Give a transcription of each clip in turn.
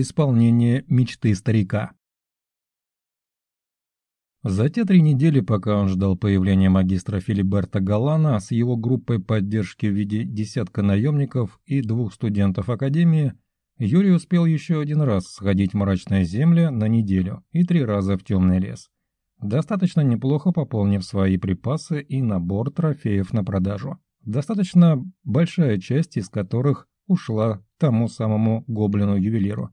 Исполнение мечты старика. За те три недели, пока он ждал появления магистра Филиберта Галана с его группой поддержки в виде десятка наемников и двух студентов Академии, Юрий успел еще один раз сходить в мрачные земли на неделю и три раза в темный лес, достаточно неплохо пополнив свои припасы и набор трофеев на продажу, достаточно большая часть из которых ушла тому самому гоблину-ювелиру,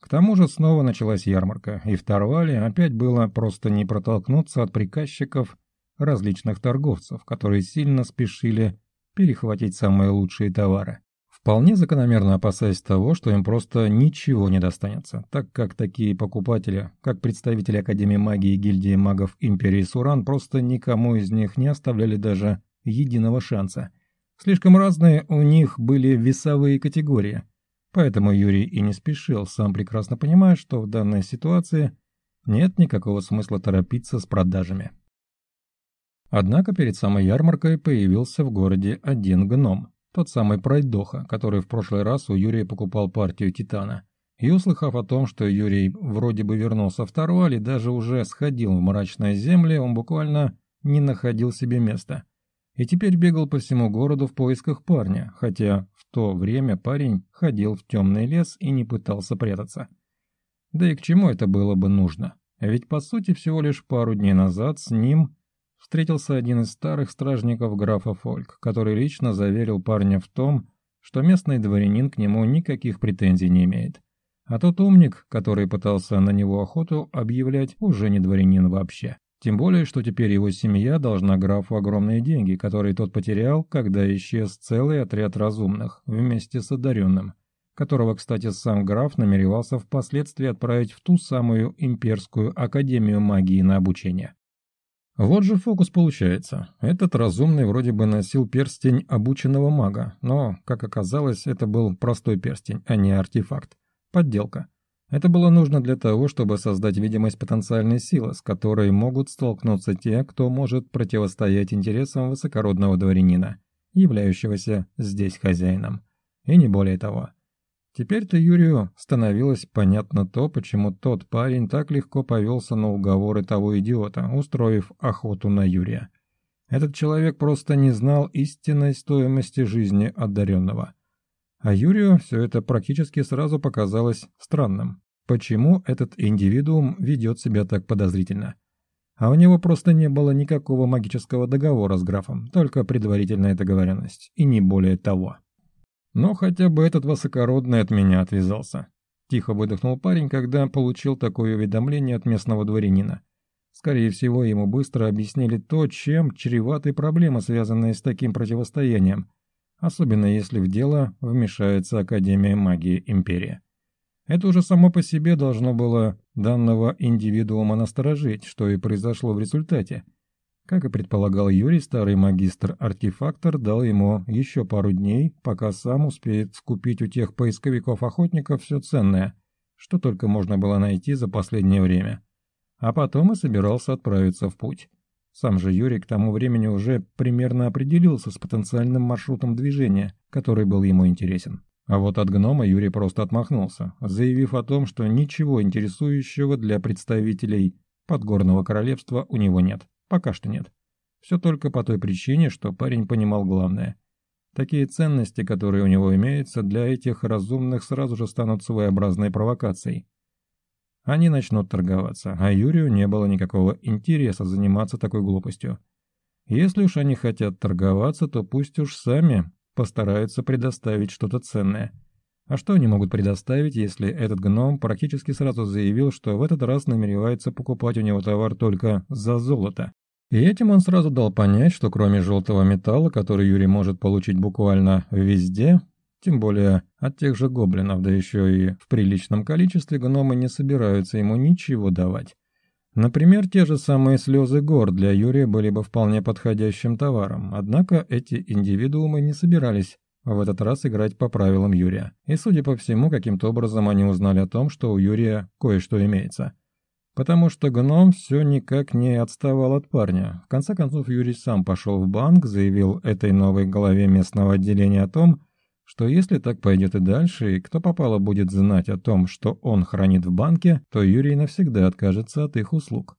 к тому же снова началась ярмарка, и в Тарвале опять было просто не протолкнуться от приказчиков различных торговцев, которые сильно спешили перехватить самые лучшие товары. Вполне закономерно опасаясь того, что им просто ничего не достанется, так как такие покупатели, как представители Академии магии и гильдии магов Империи Суран, просто никому из них не оставляли даже единого шанса. Слишком разные у них были весовые категории – Поэтому Юрий и не спешил, сам прекрасно понимая, что в данной ситуации нет никакого смысла торопиться с продажами. Однако перед самой ярмаркой появился в городе один гном, тот самый пройдоха, который в прошлый раз у Юрия покупал партию Титана. И услыхав о том, что Юрий вроде бы вернулся в Таруаль и даже уже сходил в мрачные земли, он буквально не находил себе места – и теперь бегал по всему городу в поисках парня, хотя в то время парень ходил в темный лес и не пытался прятаться. Да и к чему это было бы нужно? А ведь по сути всего лишь пару дней назад с ним встретился один из старых стражников графа Фольк, который лично заверил парня в том, что местный дворянин к нему никаких претензий не имеет. А тот умник, который пытался на него охоту объявлять, уже не дворянин вообще. Тем более, что теперь его семья должна графу огромные деньги, которые тот потерял, когда исчез целый отряд разумных, вместе с одаренным, которого, кстати, сам граф намеревался впоследствии отправить в ту самую имперскую академию магии на обучение. Вот же фокус получается. Этот разумный вроде бы носил перстень обученного мага, но, как оказалось, это был простой перстень, а не артефакт. Подделка. Это было нужно для того, чтобы создать видимость потенциальной силы, с которой могут столкнуться те, кто может противостоять интересам высокородного дворянина, являющегося здесь хозяином. И не более того. Теперь-то Юрию становилось понятно то, почему тот парень так легко повелся на уговоры того идиота, устроив охоту на Юрия. Этот человек просто не знал истинной стоимости жизни одаренного – а Юрию все это практически сразу показалось странным. Почему этот индивидуум ведет себя так подозрительно? А у него просто не было никакого магического договора с графом, только предварительная договоренность, и не более того. Но хотя бы этот высокородный от меня отвязался. Тихо выдохнул парень, когда получил такое уведомление от местного дворянина. Скорее всего, ему быстро объяснили то, чем чреваты проблемы, связанные с таким противостоянием – особенно если в дело вмешается Академия магии Империи. Это уже само по себе должно было данного индивидуума насторожить, что и произошло в результате. Как и предполагал Юрий, старый магистр-артефактор дал ему еще пару дней, пока сам успеет скупить у тех поисковиков-охотников все ценное, что только можно было найти за последнее время. А потом и собирался отправиться в путь. Сам же Юрий к тому времени уже примерно определился с потенциальным маршрутом движения, который был ему интересен. А вот от гнома Юрий просто отмахнулся, заявив о том, что ничего интересующего для представителей подгорного королевства у него нет. Пока что нет. Все только по той причине, что парень понимал главное. Такие ценности, которые у него имеются, для этих разумных сразу же станут своеобразной провокацией. Они начнут торговаться, а Юрию не было никакого интереса заниматься такой глупостью. Если уж они хотят торговаться, то пусть уж сами постараются предоставить что-то ценное. А что они могут предоставить, если этот гном практически сразу заявил, что в этот раз намеревается покупать у него товар только за золото? И этим он сразу дал понять, что кроме желтого металла, который Юрий может получить буквально везде, тем более от тех же гоблинов, да еще и в приличном количестве гномы не собираются ему ничего давать. Например, те же самые слезы гор для Юрия были бы вполне подходящим товаром, однако эти индивидуумы не собирались в этот раз играть по правилам Юрия. И, судя по всему, каким-то образом они узнали о том, что у Юрия кое-что имеется. Потому что гном все никак не отставал от парня. В конце концов, Юрий сам пошел в банк, заявил этой новой главе местного отделения о том, что если так пойдет и дальше, и кто попало будет знать о том, что он хранит в банке, то Юрий навсегда откажется от их услуг.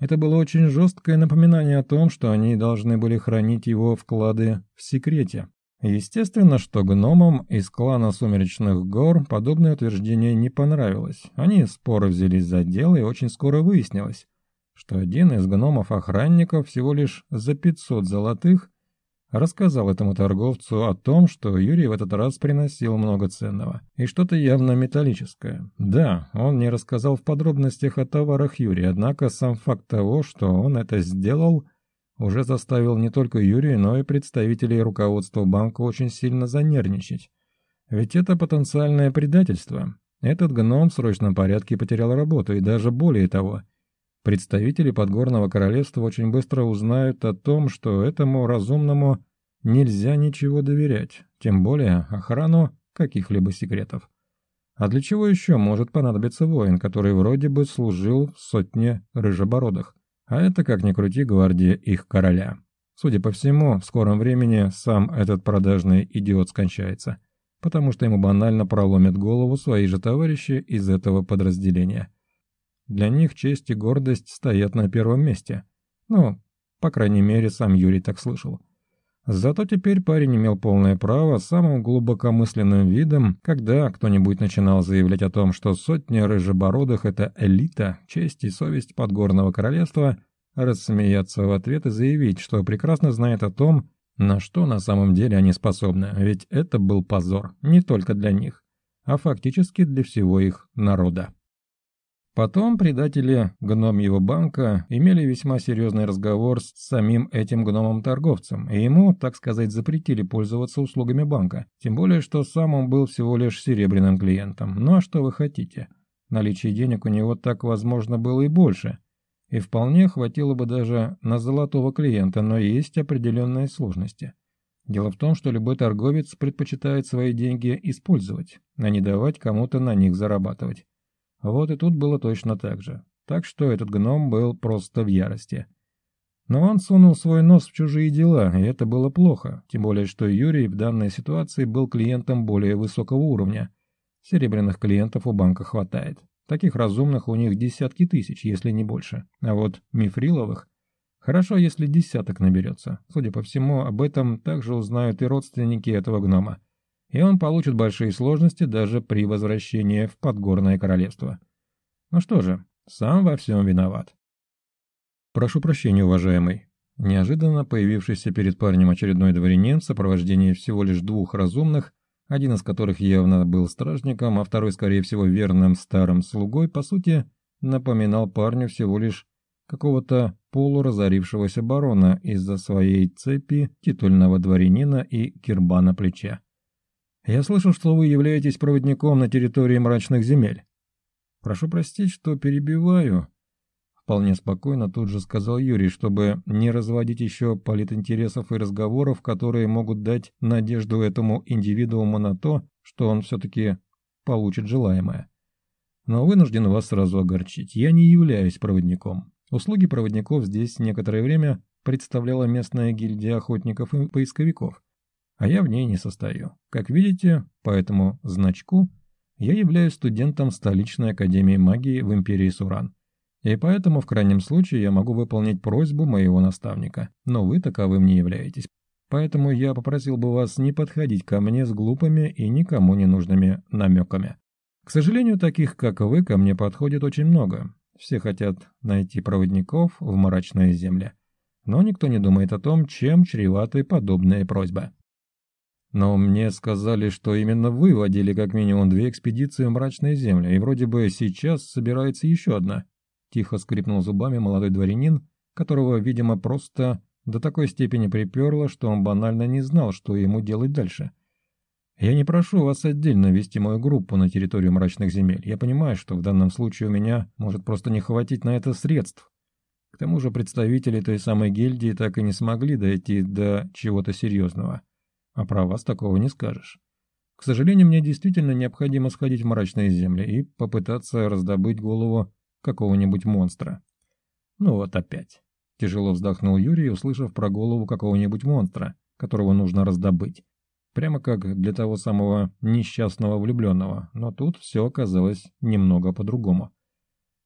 Это было очень жесткое напоминание о том, что они должны были хранить его вклады в секрете. Естественно, что гномам из клана Сумеречных Гор подобное утверждение не понравилось. Они споры взялись за дело, и очень скоро выяснилось, что один из гномов-охранников всего лишь за 500 золотых рассказал этому торговцу о том, что Юрий в этот раз приносил много ценного и что-то явно металлическое. Да, он не рассказал в подробностях о товарах Юрия, однако сам факт того, что он это сделал, уже заставил не только Юрия, но и представителей руководства банка очень сильно занервничать. Ведь это потенциальное предательство. Этот гном в срочном порядке потерял работу и даже более того – представители подгорного королевства очень быстро узнают о том, что этому разумному нельзя ничего доверять, тем более охрану каких-либо секретов. А для чего еще может понадобиться воин, который вроде бы служил в сотне рыжебородых? А это, как ни крути, гвардия их короля. Судя по всему, в скором времени сам этот продажный идиот скончается, потому что ему банально проломят голову свои же товарищи из этого подразделения. Для них честь и гордость стоят на первом месте. Ну, по крайней мере, сам Юрий так слышал. Зато теперь парень имел полное право самым глубокомысленным видом, когда кто-нибудь начинал заявлять о том, что сотни рыжебородых – это элита, честь и совесть подгорного королевства, рассмеяться в ответ и заявить, что прекрасно знает о том, на что на самом деле они способны, ведь это был позор не только для них, а фактически для всего их народа. Потом предатели гномьего банка имели весьма серьезный разговор с самим этим гномом-торговцем, и ему, так сказать, запретили пользоваться услугами банка, тем более, что сам он был всего лишь серебряным клиентом. Ну а что вы хотите? Наличие денег у него так, возможно, было и больше, и вполне хватило бы даже на золотого клиента, но есть определенные сложности. Дело в том, что любой торговец предпочитает свои деньги использовать, а не давать кому-то на них зарабатывать. Вот и тут было точно так же. Так что этот гном был просто в ярости. Но он сунул свой нос в чужие дела, и это было плохо, тем более что Юрий в данной ситуации был клиентом более высокого уровня. Серебряных клиентов у банка хватает. Таких разумных у них десятки тысяч, если не больше. А вот мифриловых Хорошо, если десяток наберется. Судя по всему, об этом также узнают и родственники этого гнома и он получит большие сложности даже при возвращении в Подгорное Королевство. Ну что же, сам во всем виноват. «Прошу прощения, уважаемый». Неожиданно появившийся перед парнем очередной дворянин в сопровождении всего лишь двух разумных, один из которых явно был стражником, а второй, скорее всего, верным старым слугой, по сути, напоминал парню всего лишь какого-то полуразорившегося барона из-за своей цепи титульного дворянина и кирбана плеча. Я слышал, что вы являетесь проводником на территории мрачных земель. Прошу простить, что перебиваю. Вполне спокойно тут же сказал Юрий, чтобы не разводить еще политинтересов и разговоров, которые могут дать надежду этому индивидууму на то, что он все-таки получит желаемое. Но вынужден вас сразу огорчить. Я не являюсь проводником. Услуги проводников здесь некоторое время представляла местная гильдия охотников и поисковиков а я в ней не состою. Как видите, по этому значку я являюсь студентом столичной академии магии в империи Суран. И поэтому в крайнем случае я могу выполнить просьбу моего наставника, но вы таковым не являетесь. Поэтому я попросил бы вас не подходить ко мне с глупыми и никому не нужными намеками. К сожалению, таких, как вы, ко мне подходит очень много. Все хотят найти проводников в мрачные земли. Но никто не думает о том, чем чреваты подобные просьбы. Но мне сказали, что именно вы водили как минимум две экспедиции в мрачные земли, и вроде бы сейчас собирается еще одна. Тихо скрипнул зубами молодой дворянин, которого, видимо, просто до такой степени приперло, что он банально не знал, что ему делать дальше. Я не прошу вас отдельно вести мою группу на территорию мрачных земель. Я понимаю, что в данном случае у меня может просто не хватить на это средств. К тому же представители той самой гильдии так и не смогли дойти до чего-то серьезного. А про вас такого не скажешь. К сожалению, мне действительно необходимо сходить в мрачные земли и попытаться раздобыть голову какого-нибудь монстра. Ну вот опять. Тяжело вздохнул Юрий, услышав про голову какого-нибудь монстра, которого нужно раздобыть. Прямо как для того самого несчастного влюбленного, но тут все оказалось немного по-другому.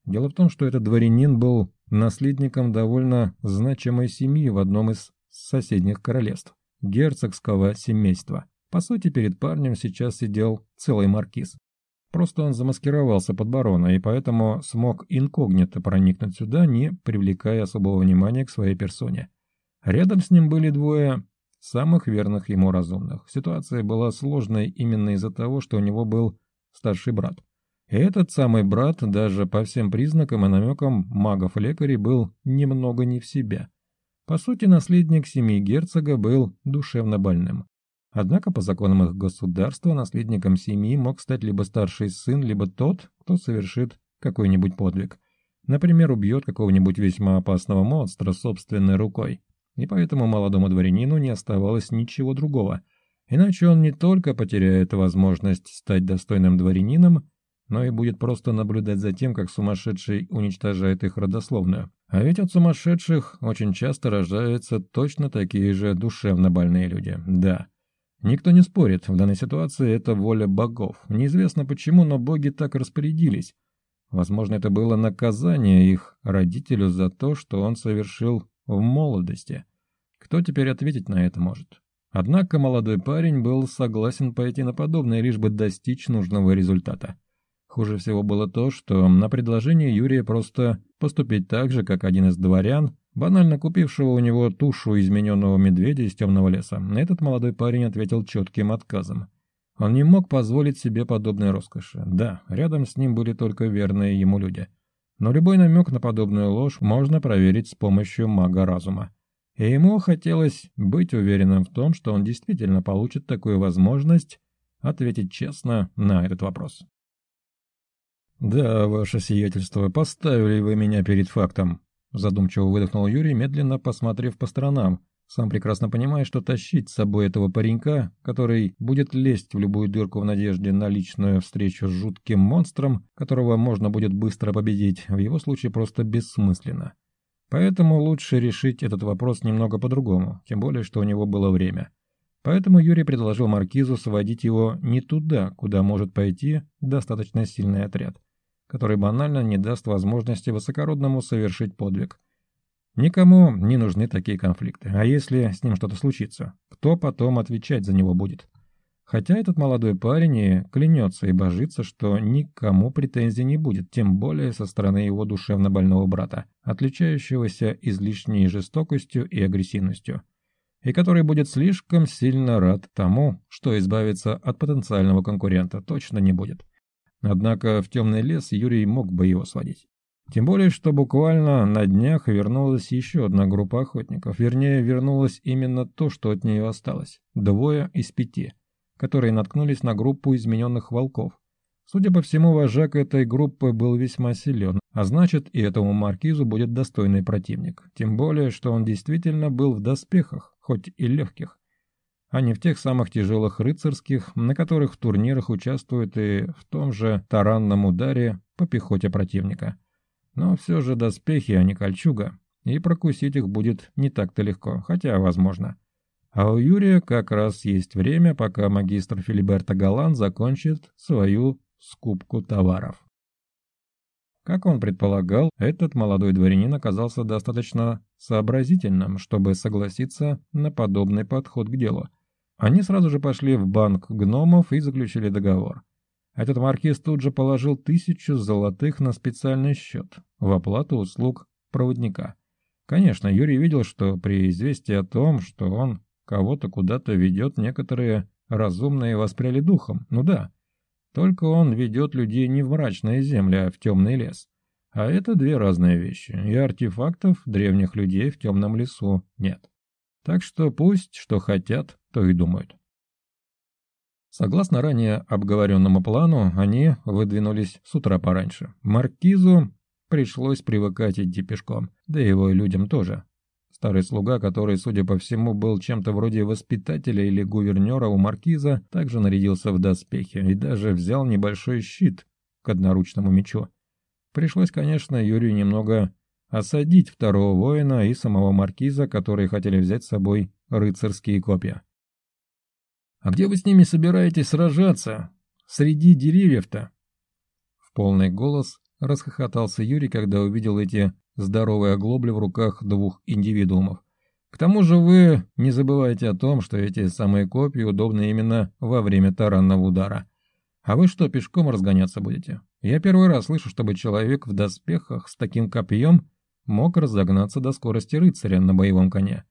Дело в том, что этот дворянин был наследником довольно значимой семьи в одном из соседних королевств герцогского семейства. По сути, перед парнем сейчас сидел целый маркиз. Просто он замаскировался под барона и поэтому смог инкогнито проникнуть сюда, не привлекая особого внимания к своей персоне. Рядом с ним были двое самых верных ему разумных. Ситуация была сложной именно из-за того, что у него был старший брат. И этот самый брат даже по всем признакам и намекам магов-лекарей был немного не в себя – по сути, наследник семьи герцога был душевно больным. Однако, по законам их государства, наследником семьи мог стать либо старший сын, либо тот, кто совершит какой-нибудь подвиг. Например, убьет какого-нибудь весьма опасного монстра собственной рукой. И поэтому молодому дворянину не оставалось ничего другого. Иначе он не только потеряет возможность стать достойным дворянином, но и будет просто наблюдать за тем, как сумасшедший уничтожает их родословную. А ведь от сумасшедших очень часто рождаются точно такие же душевно больные люди. Да. Никто не спорит, в данной ситуации это воля богов. Неизвестно почему, но боги так распорядились. Возможно, это было наказание их родителю за то, что он совершил в молодости. Кто теперь ответить на это может? Однако молодой парень был согласен пойти на подобное, лишь бы достичь нужного результата. Хуже всего было то, что на предложение Юрия просто поступить так же, как один из дворян, банально купившего у него тушу измененного медведя из темного леса, этот молодой парень ответил четким отказом. Он не мог позволить себе подобной роскоши. Да, рядом с ним были только верные ему люди. Но любой намек на подобную ложь можно проверить с помощью мага разума. И ему хотелось быть уверенным в том, что он действительно получит такую возможность ответить честно на этот вопрос. «Да, ваше сиятельство, поставили вы меня перед фактом», — задумчиво выдохнул Юрий, медленно посмотрев по сторонам, сам прекрасно понимая, что тащить с собой этого паренька, который будет лезть в любую дырку в надежде на личную встречу с жутким монстром, которого можно будет быстро победить, в его случае просто бессмысленно. Поэтому лучше решить этот вопрос немного по-другому, тем более, что у него было время. Поэтому Юрий предложил Маркизу сводить его не туда, куда может пойти достаточно сильный отряд который банально не даст возможности высокородному совершить подвиг. Никому не нужны такие конфликты, а если с ним что-то случится, кто потом отвечать за него будет? Хотя этот молодой парень и клянется и божится, что никому претензий не будет, тем более со стороны его душевно больного брата, отличающегося излишней жестокостью и агрессивностью, и который будет слишком сильно рад тому, что избавиться от потенциального конкурента точно не будет. Однако в темный лес Юрий мог бы его сводить. Тем более, что буквально на днях вернулась еще одна группа охотников. Вернее, вернулось именно то, что от нее осталось. Двое из пяти, которые наткнулись на группу измененных волков. Судя по всему, вожак этой группы был весьма силен, а значит и этому маркизу будет достойный противник. Тем более, что он действительно был в доспехах, хоть и легких а не в тех самых тяжелых рыцарских, на которых в турнирах участвуют и в том же таранном ударе по пехоте противника. Но все же доспехи, а не кольчуга, и прокусить их будет не так-то легко, хотя возможно. А у Юрия как раз есть время, пока магистр Филиберта Галан закончит свою скупку товаров. Как он предполагал, этот молодой дворянин оказался достаточно сообразительным, чтобы согласиться на подобный подход к делу. Они сразу же пошли в банк гномов и заключили договор. Этот маркиз тут же положил тысячу золотых на специальный счет в оплату услуг проводника. Конечно, Юрий видел, что при известии о том, что он кого-то куда-то ведет, некоторые разумные воспряли духом, ну да. Только он ведет людей не в мрачные земли, а в темный лес. А это две разные вещи, и артефактов древних людей в темном лесу нет. Так что пусть что хотят, то и думают. Согласно ранее обговоренному плану, они выдвинулись с утра пораньше. Маркизу пришлось привыкать идти пешком, да и его людям тоже. Старый слуга, который, судя по всему, был чем-то вроде воспитателя или гувернера у маркиза, также нарядился в доспехи и даже взял небольшой щит к одноручному мечу. Пришлось, конечно, Юрию немного осадить второго воина и самого маркиза, которые хотели взять с собой рыцарские копья. «А где вы с ними собираетесь сражаться? Среди деревьев-то?» В полный голос расхохотался Юрий, когда увидел эти здоровые оглобли в руках двух индивидуумов. «К тому же вы не забывайте о том, что эти самые копья удобны именно во время таранного удара. А вы что, пешком разгоняться будете? Я первый раз слышу, чтобы человек в доспехах с таким копьем мог разогнаться до скорости рыцаря на боевом коне.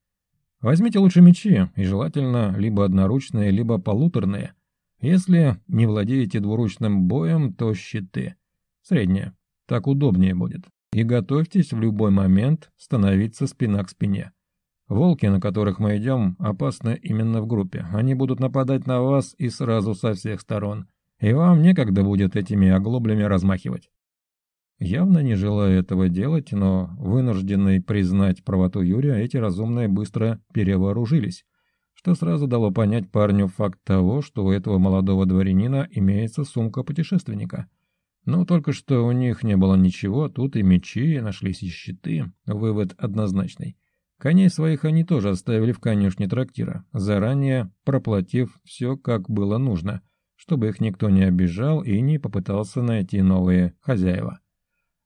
Возьмите лучше мечи, и желательно либо одноручные, либо полуторные. Если не владеете двуручным боем, то щиты. Средние. Так удобнее будет. И готовьтесь в любой момент становиться спина к спине. Волки, на которых мы идем, опасны именно в группе. Они будут нападать на вас и сразу со всех сторон. И вам некогда будет этими оглоблями размахивать. Явно не желая этого делать, но вынужденный признать правоту Юрия, эти разумные быстро перевооружились, что сразу дало понять парню факт того, что у этого молодого дворянина имеется сумка путешественника. Но только что у них не было ничего, тут и мечи, и нашлись и щиты. Вывод однозначный. Коней своих они тоже оставили в конюшне трактира, заранее проплатив все, как было нужно, чтобы их никто не обижал и не попытался найти новые хозяева.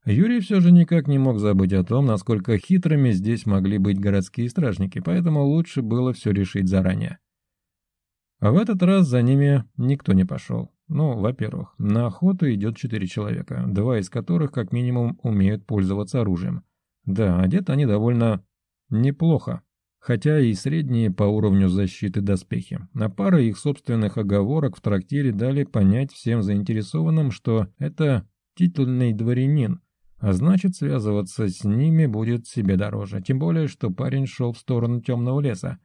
Юрий все же никак не мог забыть о том, насколько хитрыми здесь могли быть городские стражники, поэтому лучше было все решить заранее. А в этот раз за ними никто не пошел. Ну, во-первых, на охоту идет четыре человека, два из которых как минимум умеют пользоваться оружием. Да, одеты они довольно неплохо, хотя и средние по уровню защиты доспехи. На пары их собственных оговорок в трактире дали понять всем заинтересованным, что это титульный дворянин, а значит, связываться с ними будет себе дороже. Тем более, что парень шел в сторону темного леса.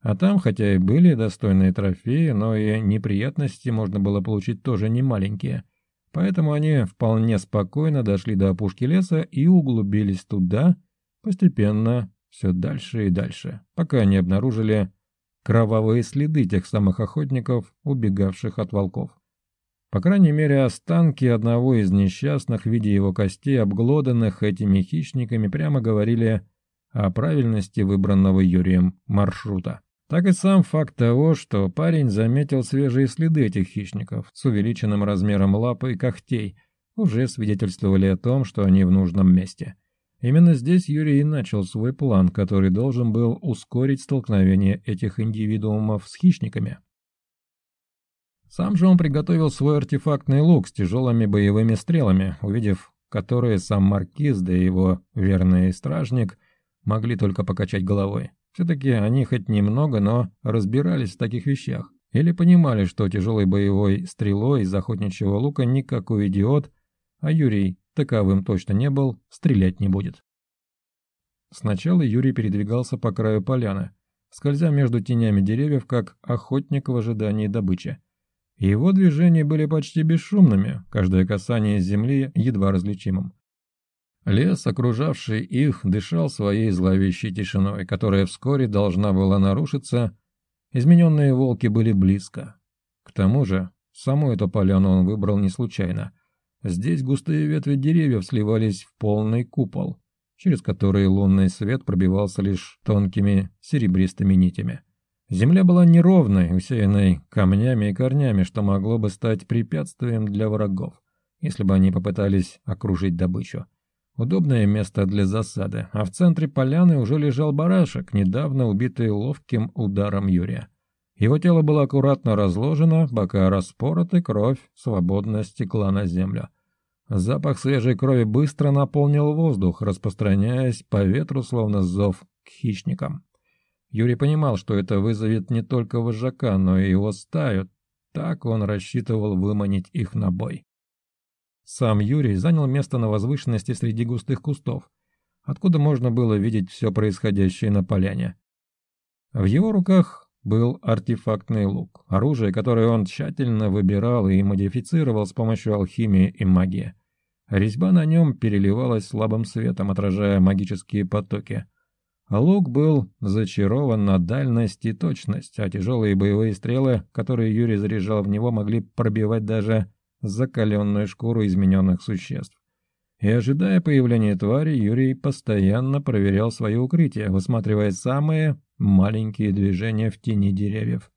А там, хотя и были достойные трофеи, но и неприятности можно было получить тоже немаленькие. Поэтому они вполне спокойно дошли до опушки леса и углубились туда, постепенно все дальше и дальше, пока не обнаружили кровавые следы тех самых охотников, убегавших от волков. По крайней мере, останки одного из несчастных в виде его костей, обглоданных этими хищниками, прямо говорили о правильности выбранного Юрием маршрута. Так и сам факт того, что парень заметил свежие следы этих хищников с увеличенным размером лапы и когтей, уже свидетельствовали о том, что они в нужном месте. Именно здесь Юрий и начал свой план, который должен был ускорить столкновение этих индивидуумов с хищниками. Сам же он приготовил свой артефактный лук с тяжелыми боевыми стрелами, увидев которые сам маркиз да его верный стражник могли только покачать головой. Все-таки они хоть немного, но разбирались в таких вещах. Или понимали, что тяжелой боевой стрелой из охотничьего лука никакой идиот, а Юрий таковым точно не был, стрелять не будет. Сначала Юрий передвигался по краю поляны, скользя между тенями деревьев, как охотник в ожидании добычи. Его движения были почти бесшумными, каждое касание земли едва различимым. Лес, окружавший их, дышал своей зловещей тишиной, которая вскоре должна была нарушиться. Измененные волки были близко. К тому же, саму эту поляну он выбрал не случайно. Здесь густые ветви деревьев сливались в полный купол, через который лунный свет пробивался лишь тонкими серебристыми нитями. Земля была неровной, усеянной камнями и корнями, что могло бы стать препятствием для врагов, если бы они попытались окружить добычу. Удобное место для засады, а в центре поляны уже лежал барашек, недавно убитый ловким ударом Юрия. Его тело было аккуратно разложено, бока распороты, кровь свободно стекла на землю. Запах свежей крови быстро наполнил воздух, распространяясь по ветру, словно зов к хищникам. Юрий понимал, что это вызовет не только вожака, но и его стаю. Так он рассчитывал выманить их на бой. Сам Юрий занял место на возвышенности среди густых кустов, откуда можно было видеть все происходящее на поляне. В его руках был артефактный лук, оружие, которое он тщательно выбирал и модифицировал с помощью алхимии и магии. Резьба на нем переливалась слабым светом, отражая магические потоки – Лук был зачарован на дальность и точность, а тяжелые боевые стрелы, которые Юрий заряжал в него, могли пробивать даже закаленную шкуру измененных существ. И ожидая появления твари, Юрий постоянно проверял свое укрытие, высматривая самые маленькие движения в тени деревьев.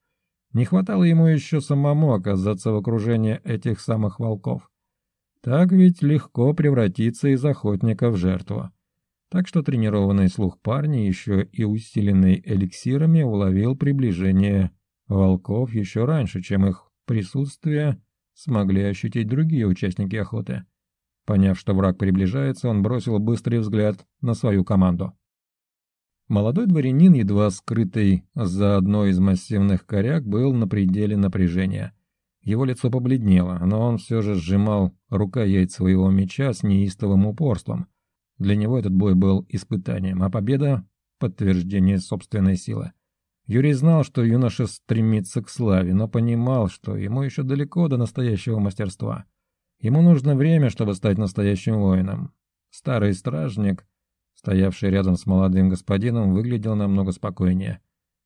Не хватало ему еще самому оказаться в окружении этих самых волков. Так ведь легко превратиться из охотника в жертву. Так что тренированный слух парня, еще и усиленный эликсирами, уловил приближение волков еще раньше, чем их присутствие смогли ощутить другие участники охоты. Поняв, что враг приближается, он бросил быстрый взгляд на свою команду. Молодой дворянин, едва скрытый за одной из массивных коряк, был на пределе напряжения. Его лицо побледнело, но он все же сжимал рукоять своего меча с неистовым упорством – для него этот бой был испытанием, а победа – подтверждение собственной силы. Юрий знал, что юноша стремится к славе, но понимал, что ему еще далеко до настоящего мастерства. Ему нужно время, чтобы стать настоящим воином. Старый стражник, стоявший рядом с молодым господином, выглядел намного спокойнее.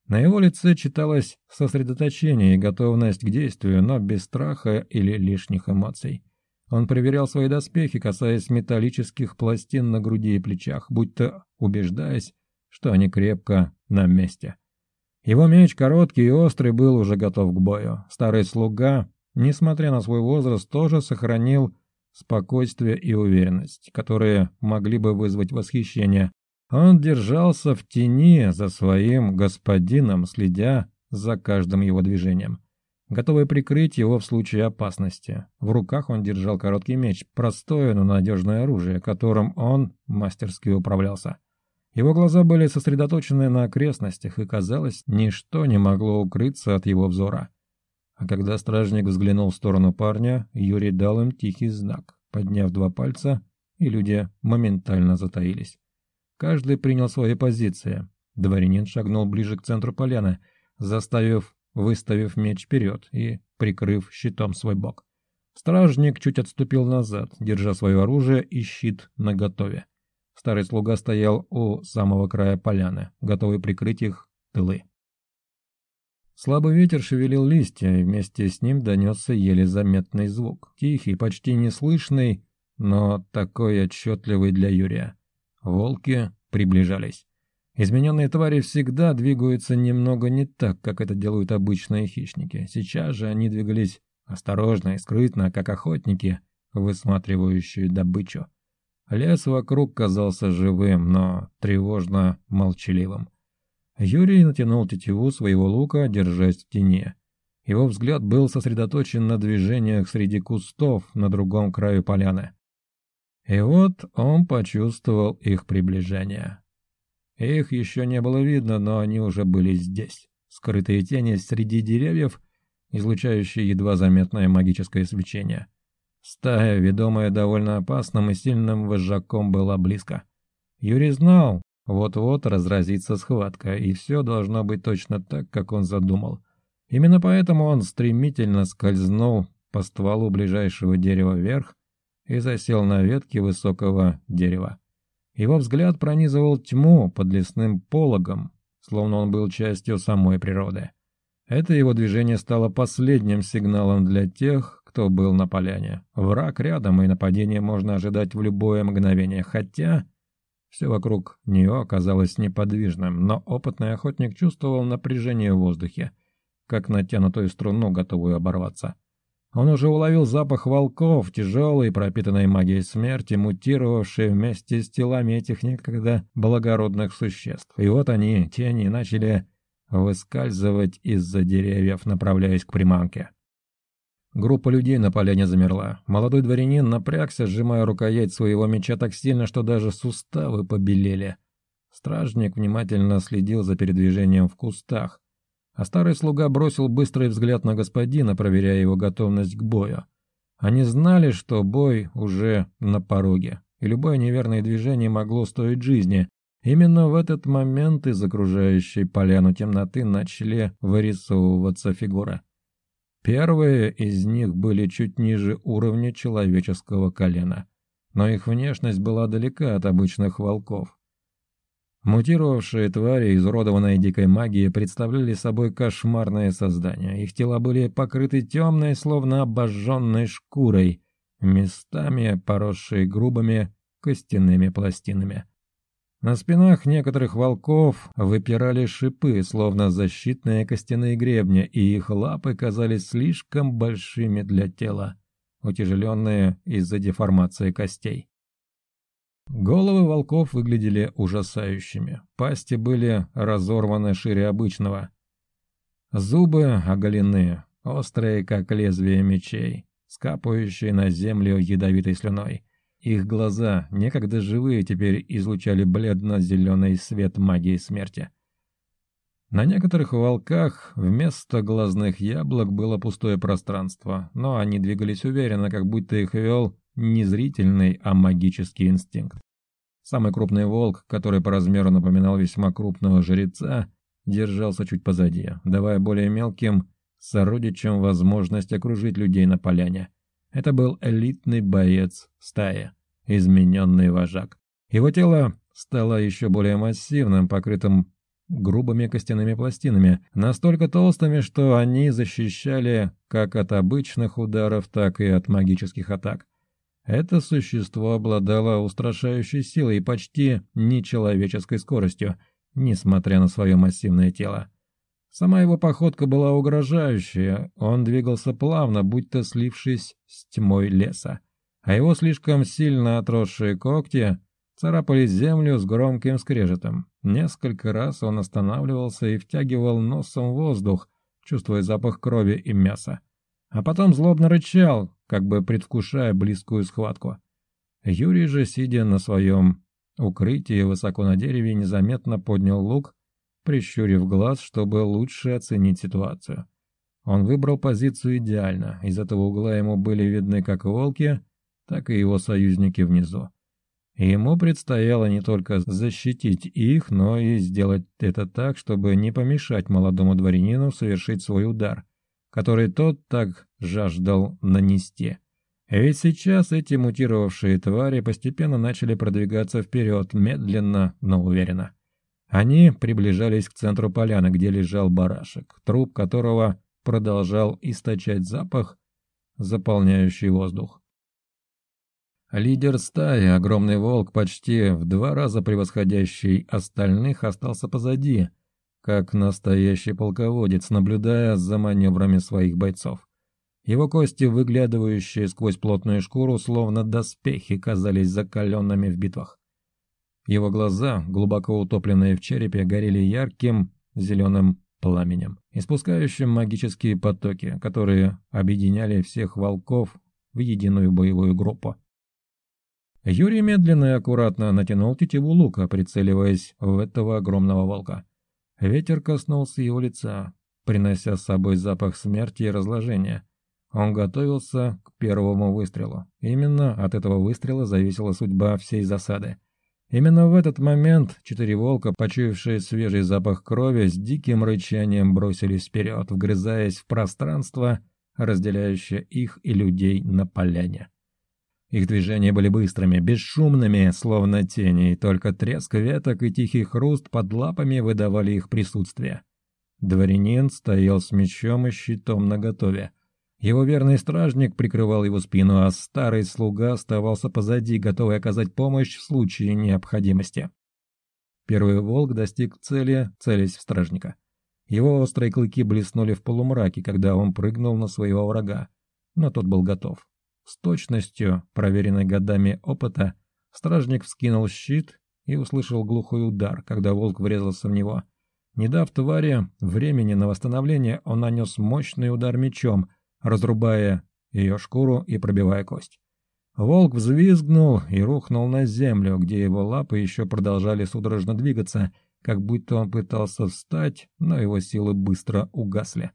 На его лице читалось сосредоточение и готовность к действию, но без страха или лишних эмоций. Он проверял свои доспехи, касаясь металлических пластин на груди и плечах, будто убеждаясь, что они крепко на месте. Его меч короткий и острый был уже готов к бою. Старый слуга, несмотря на свой возраст, тоже сохранил спокойствие и уверенность, которые могли бы вызвать восхищение. Он держался в тени за своим господином, следя за каждым его движением готовый прикрыть его в случае опасности. В руках он держал короткий меч, простое, но надежное оружие, которым он мастерски управлялся. Его глаза были сосредоточены на окрестностях, и, казалось, ничто не могло укрыться от его взора. А когда стражник взглянул в сторону парня, Юрий дал им тихий знак, подняв два пальца, и люди моментально затаились. Каждый принял свои позиции. Дворянин шагнул ближе к центру поляны, заставив выставив меч вперед и прикрыв щитом свой бок. Стражник чуть отступил назад, держа свое оружие и щит наготове. Старый слуга стоял у самого края поляны, готовый прикрыть их тылы. Слабый ветер шевелил листья, и вместе с ним донесся еле заметный звук. Тихий, почти неслышный, но такой отчетливый для Юрия. Волки приближались. Измененные твари всегда двигаются немного не так, как это делают обычные хищники. Сейчас же они двигались осторожно и скрытно, как охотники, высматривающие добычу. Лес вокруг казался живым, но тревожно молчаливым. Юрий натянул тетиву своего лука, держась в тени. Его взгляд был сосредоточен на движениях среди кустов на другом краю поляны. И вот он почувствовал их приближение. Их еще не было видно, но они уже были здесь. Скрытые тени среди деревьев, излучающие едва заметное магическое свечение. Стая, ведомая довольно опасным и сильным вожаком, была близко. Юрий знал, вот-вот разразится схватка, и все должно быть точно так, как он задумал. Именно поэтому он стремительно скользнул по стволу ближайшего дерева вверх и засел на ветке высокого дерева. Его взгляд пронизывал тьму под лесным пологом, словно он был частью самой природы. Это его движение стало последним сигналом для тех, кто был на поляне. Враг рядом, и нападение можно ожидать в любое мгновение, хотя... Все вокруг нее оказалось неподвижным, но опытный охотник чувствовал напряжение в воздухе, как натянутую струну, готовую оборваться. Он уже уловил запах волков, тяжелой, пропитанной магией смерти, мутировавшей вместе с телами этих некогда благородных существ. И вот они, тени, начали выскальзывать из-за деревьев, направляясь к приманке. Группа людей на поляне замерла. Молодой дворянин напрягся, сжимая рукоять своего меча так сильно, что даже суставы побелели. Стражник внимательно следил за передвижением в кустах, а старый слуга бросил быстрый взгляд на господина, проверяя его готовность к бою. Они знали, что бой уже на пороге, и любое неверное движение могло стоить жизни. Именно в этот момент из окружающей поляну темноты начали вырисовываться фигуры. Первые из них были чуть ниже уровня человеческого колена, но их внешность была далека от обычных волков. Мутировавшие твари, изуродованные дикой магией, представляли собой кошмарное создание. Их тела были покрыты темной, словно обожженной шкурой, местами поросшие грубыми костяными пластинами. На спинах некоторых волков выпирали шипы, словно защитные костяные гребни, и их лапы казались слишком большими для тела, утяжеленные из-за деформации костей. Головы волков выглядели ужасающими, пасти были разорваны шире обычного. Зубы оголены, острые, как лезвие мечей, скапывающие на землю ядовитой слюной. Их глаза, некогда живые, теперь излучали бледно-зеленый свет магии смерти. На некоторых волках вместо глазных яблок было пустое пространство, но они двигались уверенно, как будто их вел не зрительный, а магический инстинкт. Самый крупный волк, который по размеру напоминал весьма крупного жреца, держался чуть позади, давая более мелким сородичам возможность окружить людей на поляне. Это был элитный боец стаи, измененный вожак. Его тело стало еще более массивным, покрытым грубыми костяными пластинами, настолько толстыми, что они защищали как от обычных ударов, так и от магических атак. Это существо обладало устрашающей силой и почти нечеловеческой скоростью, несмотря на свое массивное тело. Сама его походка была угрожающая, он двигался плавно, будто слившись с тьмой леса. А его слишком сильно отросшие когти царапали землю с громким скрежетом. Несколько раз он останавливался и втягивал носом воздух, чувствуя запах крови и мяса. А потом злобно рычал, как бы предвкушая близкую схватку. Юрий же, сидя на своем укрытии высоко на дереве, незаметно поднял лук, прищурив глаз, чтобы лучше оценить ситуацию. Он выбрал позицию идеально, из этого угла ему были видны как волки, так и его союзники внизу. Ему предстояло не только защитить их, но и сделать это так, чтобы не помешать молодому дворянину совершить свой удар, который тот так жаждал нанести. Ведь сейчас эти мутировавшие твари постепенно начали продвигаться вперед, медленно, но уверенно. Они приближались к центру поляны, где лежал барашек, труп которого продолжал источать запах, заполняющий воздух. Лидер стаи, огромный волк, почти в два раза превосходящий остальных, остался позади, как настоящий полководец, наблюдая за маневрами своих бойцов. Его кости, выглядывающие сквозь плотную шкуру, словно доспехи, казались закаленными в битвах. Его глаза, глубоко утопленные в черепе, горели ярким зеленым пламенем, испускающим магические потоки, которые объединяли всех волков в единую боевую группу. Юрий медленно и аккуратно натянул тетиву лука, прицеливаясь в этого огромного волка. Ветер коснулся его лица, принося с собой запах смерти и разложения – он готовился к первому выстрелу. Именно от этого выстрела зависела судьба всей засады. Именно в этот момент четыре волка, почуявшие свежий запах крови, с диким рычанием бросились вперед, вгрызаясь в пространство, разделяющее их и людей на поляне. Их движения были быстрыми, бесшумными, словно тени, и только треск веток и тихий хруст под лапами выдавали их присутствие. Дворянин стоял с мечом и щитом наготове. Его верный стражник прикрывал его спину, а старый слуга оставался позади, готовый оказать помощь в случае необходимости. Первый волк достиг цели, целясь в стражника. Его острые клыки блеснули в полумраке, когда он прыгнул на своего врага, но тот был готов. С точностью, проверенной годами опыта, стражник вскинул щит и услышал глухой удар, когда волк врезался в него. Не дав твари времени на восстановление, он нанес мощный удар мечом – разрубая ее шкуру и пробивая кость. Волк взвизгнул и рухнул на землю, где его лапы еще продолжали судорожно двигаться, как будто он пытался встать, но его силы быстро угасли.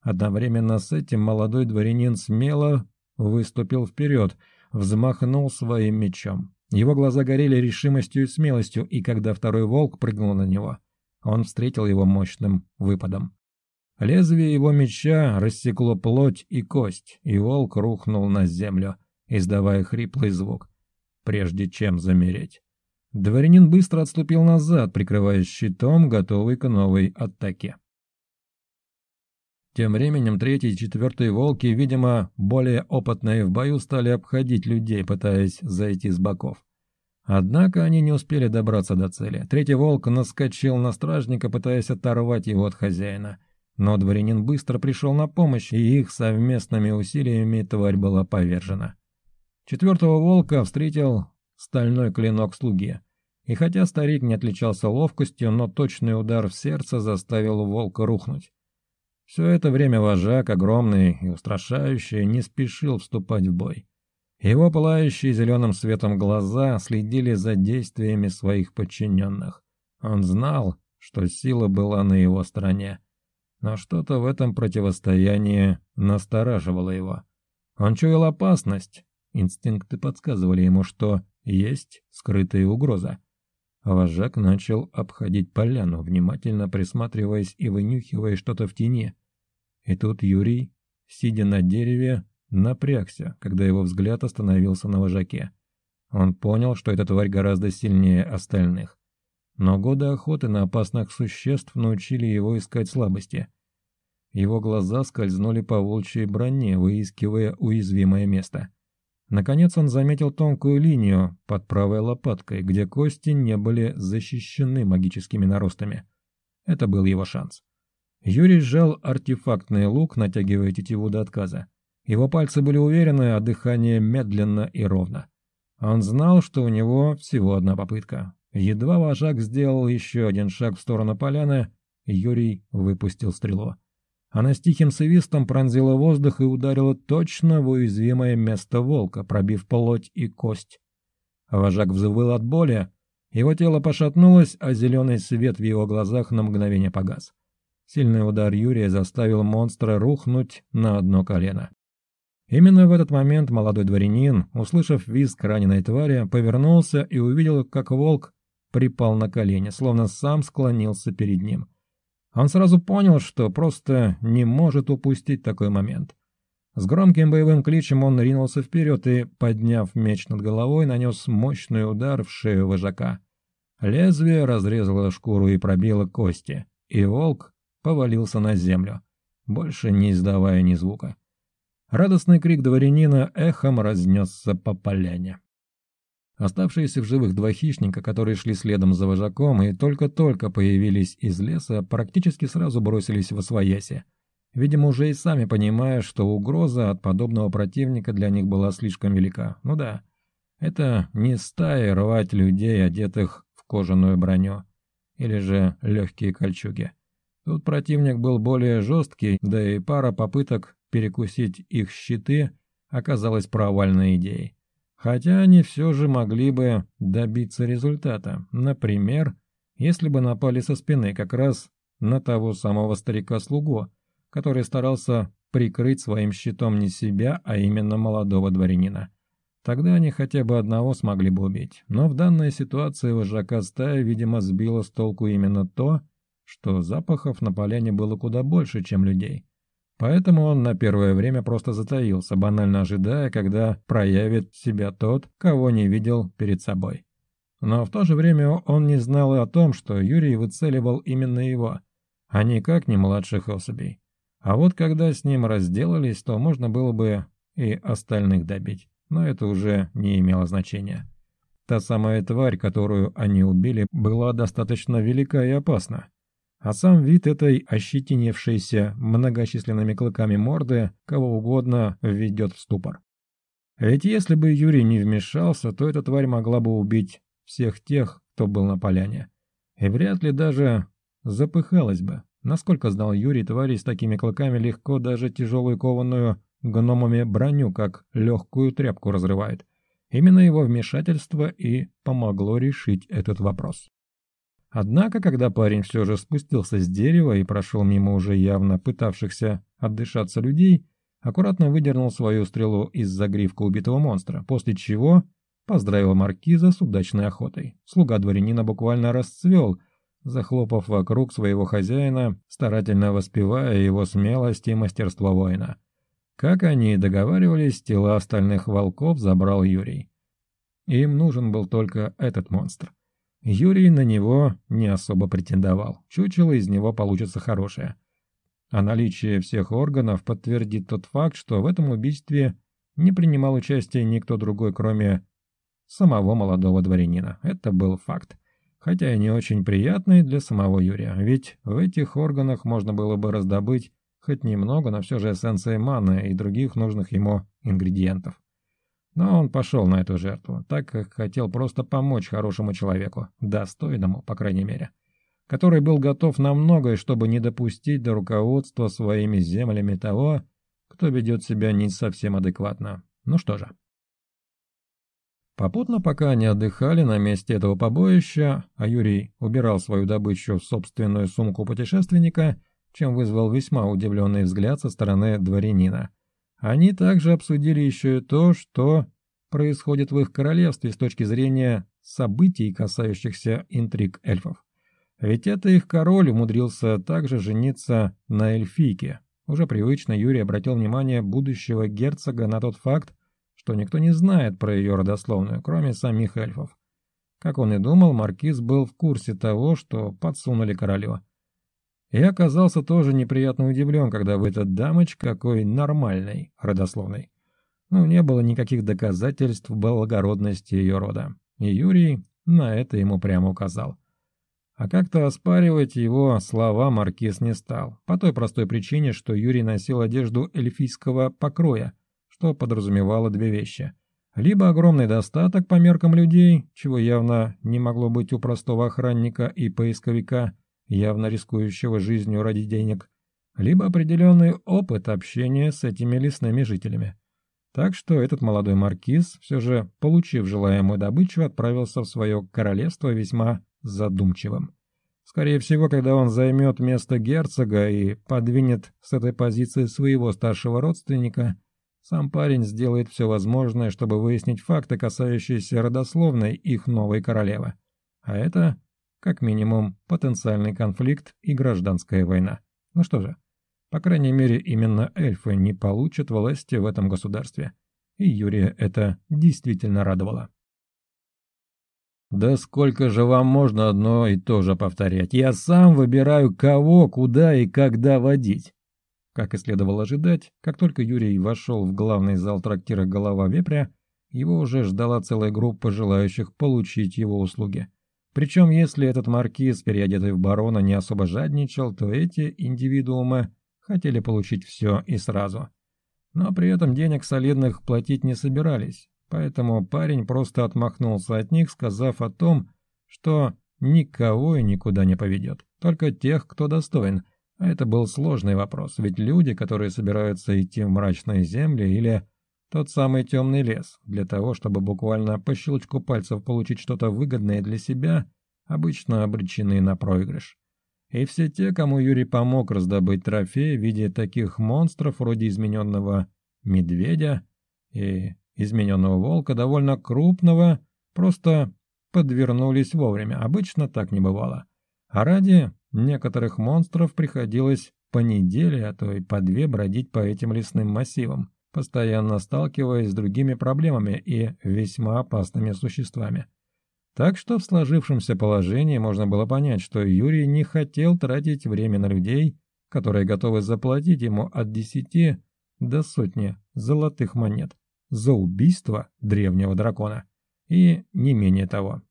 Одновременно с этим молодой дворянин смело выступил вперед, взмахнул своим мечом. Его глаза горели решимостью и смелостью, и когда второй волк прыгнул на него, он встретил его мощным выпадом. Лезвие его меча рассекло плоть и кость, и волк рухнул на землю, издавая хриплый звук, прежде чем замереть. Дворянин быстро отступил назад, прикрываясь щитом, готовый к новой атаке. Тем временем третий и четвертый волки, видимо, более опытные в бою, стали обходить людей, пытаясь зайти с боков. Однако они не успели добраться до цели. Третий волк наскочил на стражника, пытаясь оторвать его от хозяина – но дворянин быстро пришел на помощь, и их совместными усилиями тварь была повержена. Четвертого волка встретил стальной клинок слуги. И хотя старик не отличался ловкостью, но точный удар в сердце заставил волка рухнуть. Все это время вожак, огромный и устрашающий, не спешил вступать в бой. Его пылающие зеленым светом глаза следили за действиями своих подчиненных. Он знал, что сила была на его стороне но что-то в этом противостоянии настораживало его. Он чуял опасность, инстинкты подсказывали ему, что есть скрытая угроза. Вожак начал обходить поляну, внимательно присматриваясь и вынюхивая что-то в тени. И тут Юрий, сидя на дереве, напрягся, когда его взгляд остановился на вожаке. Он понял, что эта тварь гораздо сильнее остальных но годы охоты на опасных существ научили его искать слабости. Его глаза скользнули по волчьей броне, выискивая уязвимое место. Наконец он заметил тонкую линию под правой лопаткой, где кости не были защищены магическими наростами. Это был его шанс. Юрий сжал артефактный лук, натягивая тетиву до отказа. Его пальцы были уверены, а дыхание медленно и ровно. Он знал, что у него всего одна попытка. Едва вожак сделал еще один шаг в сторону поляны, Юрий выпустил стрелу. Она с тихим свистом пронзила воздух и ударила точно в уязвимое место волка, пробив плоть и кость. Вожак взвыл от боли, его тело пошатнулось, а зеленый свет в его глазах на мгновение погас. Сильный удар Юрия заставил монстра рухнуть на одно колено. Именно в этот момент молодой дворянин, услышав визг раненой твари, повернулся и увидел, как волк припал на колени, словно сам склонился перед ним. Он сразу понял, что просто не может упустить такой момент. С громким боевым кличем он ринулся вперед и, подняв меч над головой, нанес мощный удар в шею вожака. Лезвие разрезало шкуру и пробило кости, и волк повалился на землю, больше не издавая ни звука. Радостный крик дворянина эхом разнесся по поляне. Оставшиеся в живых два хищника, которые шли следом за вожаком и только-только появились из леса, практически сразу бросились в освояси. Видимо, уже и сами понимая, что угроза от подобного противника для них была слишком велика. Ну да, это не стая рвать людей, одетых в кожаную броню, или же легкие кольчуги. Тут противник был более жесткий, да и пара попыток перекусить их щиты оказалась провальной идеей хотя они все же могли бы добиться результата. Например, если бы напали со спины как раз на того самого старика-слугу, который старался прикрыть своим щитом не себя, а именно молодого дворянина. Тогда они хотя бы одного смогли бы убить. Но в данной ситуации вожака стая, видимо, сбила с толку именно то, что запахов на поляне было куда больше, чем людей. Поэтому он на первое время просто затаился, банально ожидая, когда проявит себя тот, кого не видел перед собой. Но в то же время он не знал и о том, что Юрий выцеливал именно его, а никак не младших особей. А вот когда с ним разделались, то можно было бы и остальных добить, но это уже не имело значения. Та самая тварь, которую они убили, была достаточно велика и опасна а сам вид этой ощетиневшейся многочисленными клыками морды кого угодно введет в ступор. Ведь если бы Юрий не вмешался, то эта тварь могла бы убить всех тех, кто был на поляне. И вряд ли даже запыхалась бы. Насколько знал Юрий, твари с такими клыками легко даже тяжелую кованую гномами броню, как легкую тряпку разрывает. Именно его вмешательство и помогло решить этот вопрос. Однако, когда парень все же спустился с дерева и прошел мимо уже явно пытавшихся отдышаться людей, аккуратно выдернул свою стрелу из загривка убитого монстра, после чего поздравил маркиза с удачной охотой. Слуга дворянина буквально расцвел, захлопав вокруг своего хозяина, старательно воспевая его смелость и мастерство воина. Как они и договаривались, тела остальных волков забрал Юрий. Им нужен был только этот монстр. Юрий на него не особо претендовал. Чучело из него получится хорошее. А наличие всех органов подтвердит тот факт, что в этом убийстве не принимал участия никто другой, кроме самого молодого дворянина. Это был факт. Хотя и не очень приятный для самого Юрия, ведь в этих органах можно было бы раздобыть хоть немного, но все же эссенции маны и других нужных ему ингредиентов. Но он пошел на эту жертву, так как хотел просто помочь хорошему человеку, достойному, по крайней мере, который был готов на многое, чтобы не допустить до руководства своими землями того, кто ведет себя не совсем адекватно. Ну что же. Попутно, пока они отдыхали на месте этого побоища, а Юрий убирал свою добычу в собственную сумку путешественника, чем вызвал весьма удивленный взгляд со стороны дворянина – они также обсудили еще и то, что происходит в их королевстве с точки зрения событий, касающихся интриг эльфов. Ведь это их король умудрился также жениться на эльфийке. Уже привычно Юрий обратил внимание будущего герцога на тот факт, что никто не знает про ее родословную, кроме самих эльфов. Как он и думал, маркиз был в курсе того, что подсунули королю. Я оказался тоже неприятно удивлен, когда бы эта дамочка какой нормальной, родословной. Но не было никаких доказательств благородности ее рода. И Юрий на это ему прямо указал. А как-то оспаривать его слова маркиз не стал, по той простой причине, что Юрий носил одежду эльфийского покроя, что подразумевало две вещи. Либо огромный достаток по меркам людей, чего явно не могло быть у простого охранника и поисковика – явно рискующего жизнью ради денег, либо определенный опыт общения с этими лесными жителями. Так что этот молодой маркиз, все же получив желаемую добычу, отправился в свое королевство весьма задумчивым. Скорее всего, когда он займет место герцога и подвинет с этой позиции своего старшего родственника, сам парень сделает все возможное, чтобы выяснить факты, касающиеся родословной их новой королевы. А это как минимум, потенциальный конфликт и гражданская война. Ну что же, по крайней мере, именно эльфы не получат власти в этом государстве. И Юрия это действительно радовало. «Да сколько же вам можно одно и то же повторять? Я сам выбираю, кого, куда и когда водить!» Как и следовало ожидать, как только Юрий вошел в главный зал трактира «Голова вепря», его уже ждала целая группа желающих получить его услуги. Причем, если этот маркиз, переодетый в барона, не особо жадничал, то эти индивидуумы хотели получить все и сразу. Но при этом денег солидных платить не собирались, поэтому парень просто отмахнулся от них, сказав о том, что никого и никуда не поведет, только тех, кто достоин. А это был сложный вопрос, ведь люди, которые собираются идти в мрачные земли или тот самый темный лес, для того, чтобы буквально по щелчку пальцев получить что-то выгодное для себя, обычно обречены на проигрыш. И все те, кому Юрий помог раздобыть трофей в виде таких монстров вроде измененного медведя и измененного волка, довольно крупного, просто подвернулись вовремя. Обычно так не бывало. А ради некоторых монстров приходилось по неделе, а то и по две бродить по этим лесным массивам постоянно сталкиваясь с другими проблемами и весьма опасными существами. Так что в сложившемся положении можно было понять, что Юрий не хотел тратить время на людей, которые готовы заплатить ему от десяти до сотни золотых монет за убийство древнего дракона. И не менее того.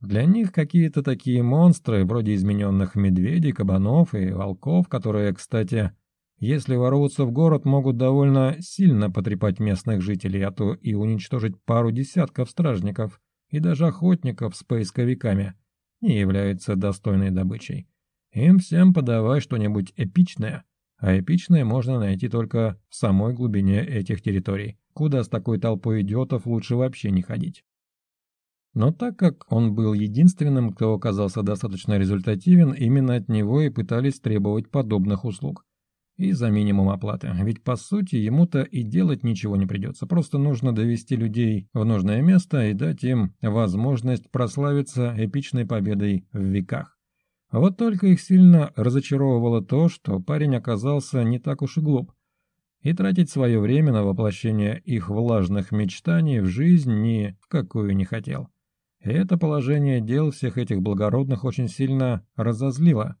Для них какие-то такие монстры, вроде измененных медведей, кабанов и волков, которые, кстати, если ворвутся в город, могут довольно сильно потрепать местных жителей, а то и уничтожить пару десятков стражников и даже охотников с поисковиками, не является достойной добычей. Им всем подавай что-нибудь эпичное, а эпичное можно найти только в самой глубине этих территорий, куда с такой толпой идиотов лучше вообще не ходить. Но так как он был единственным, кто оказался достаточно результативен, именно от него и пытались требовать подобных услуг. И за минимум оплаты. Ведь по сути ему-то и делать ничего не придется. Просто нужно довести людей в нужное место и дать им возможность прославиться эпичной победой в веках. Вот только их сильно разочаровывало то, что парень оказался не так уж и глуп. И тратить свое время на воплощение их влажных мечтаний в жизнь ни в какую не хотел. И это положение дел всех этих благородных очень сильно разозлило.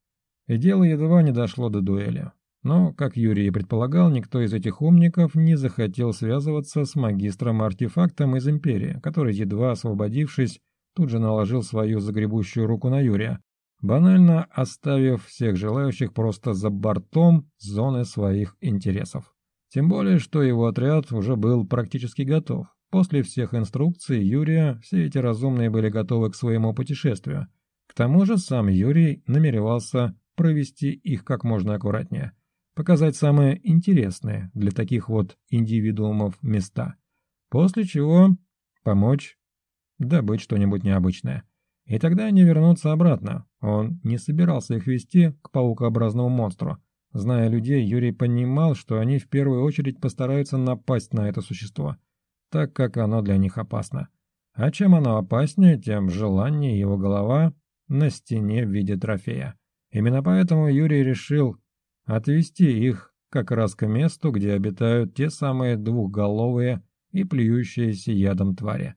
И дело едва не дошло до дуэли. Но, как Юрий и предполагал, никто из этих умников не захотел связываться с магистром-артефактом из Империи, который, едва освободившись, тут же наложил свою загребущую руку на Юрия, банально оставив всех желающих просто за бортом зоны своих интересов. Тем более, что его отряд уже был практически готов. После всех инструкций Юрия все эти разумные были готовы к своему путешествию. К тому же сам Юрий намеревался провести их как можно аккуратнее – показать самые интересные для таких вот индивидуумов места, после чего помочь добыть что-нибудь необычное. И тогда они вернутся обратно. Он не собирался их вести к паукообразному монстру. Зная людей, Юрий понимал, что они в первую очередь постараются напасть на это существо, так как оно для них опасно. А чем оно опаснее, тем желание его голова на стене в виде трофея. Именно поэтому Юрий решил отвести их как раз к месту, где обитают те самые двухголовые и плюющиеся ядом твари.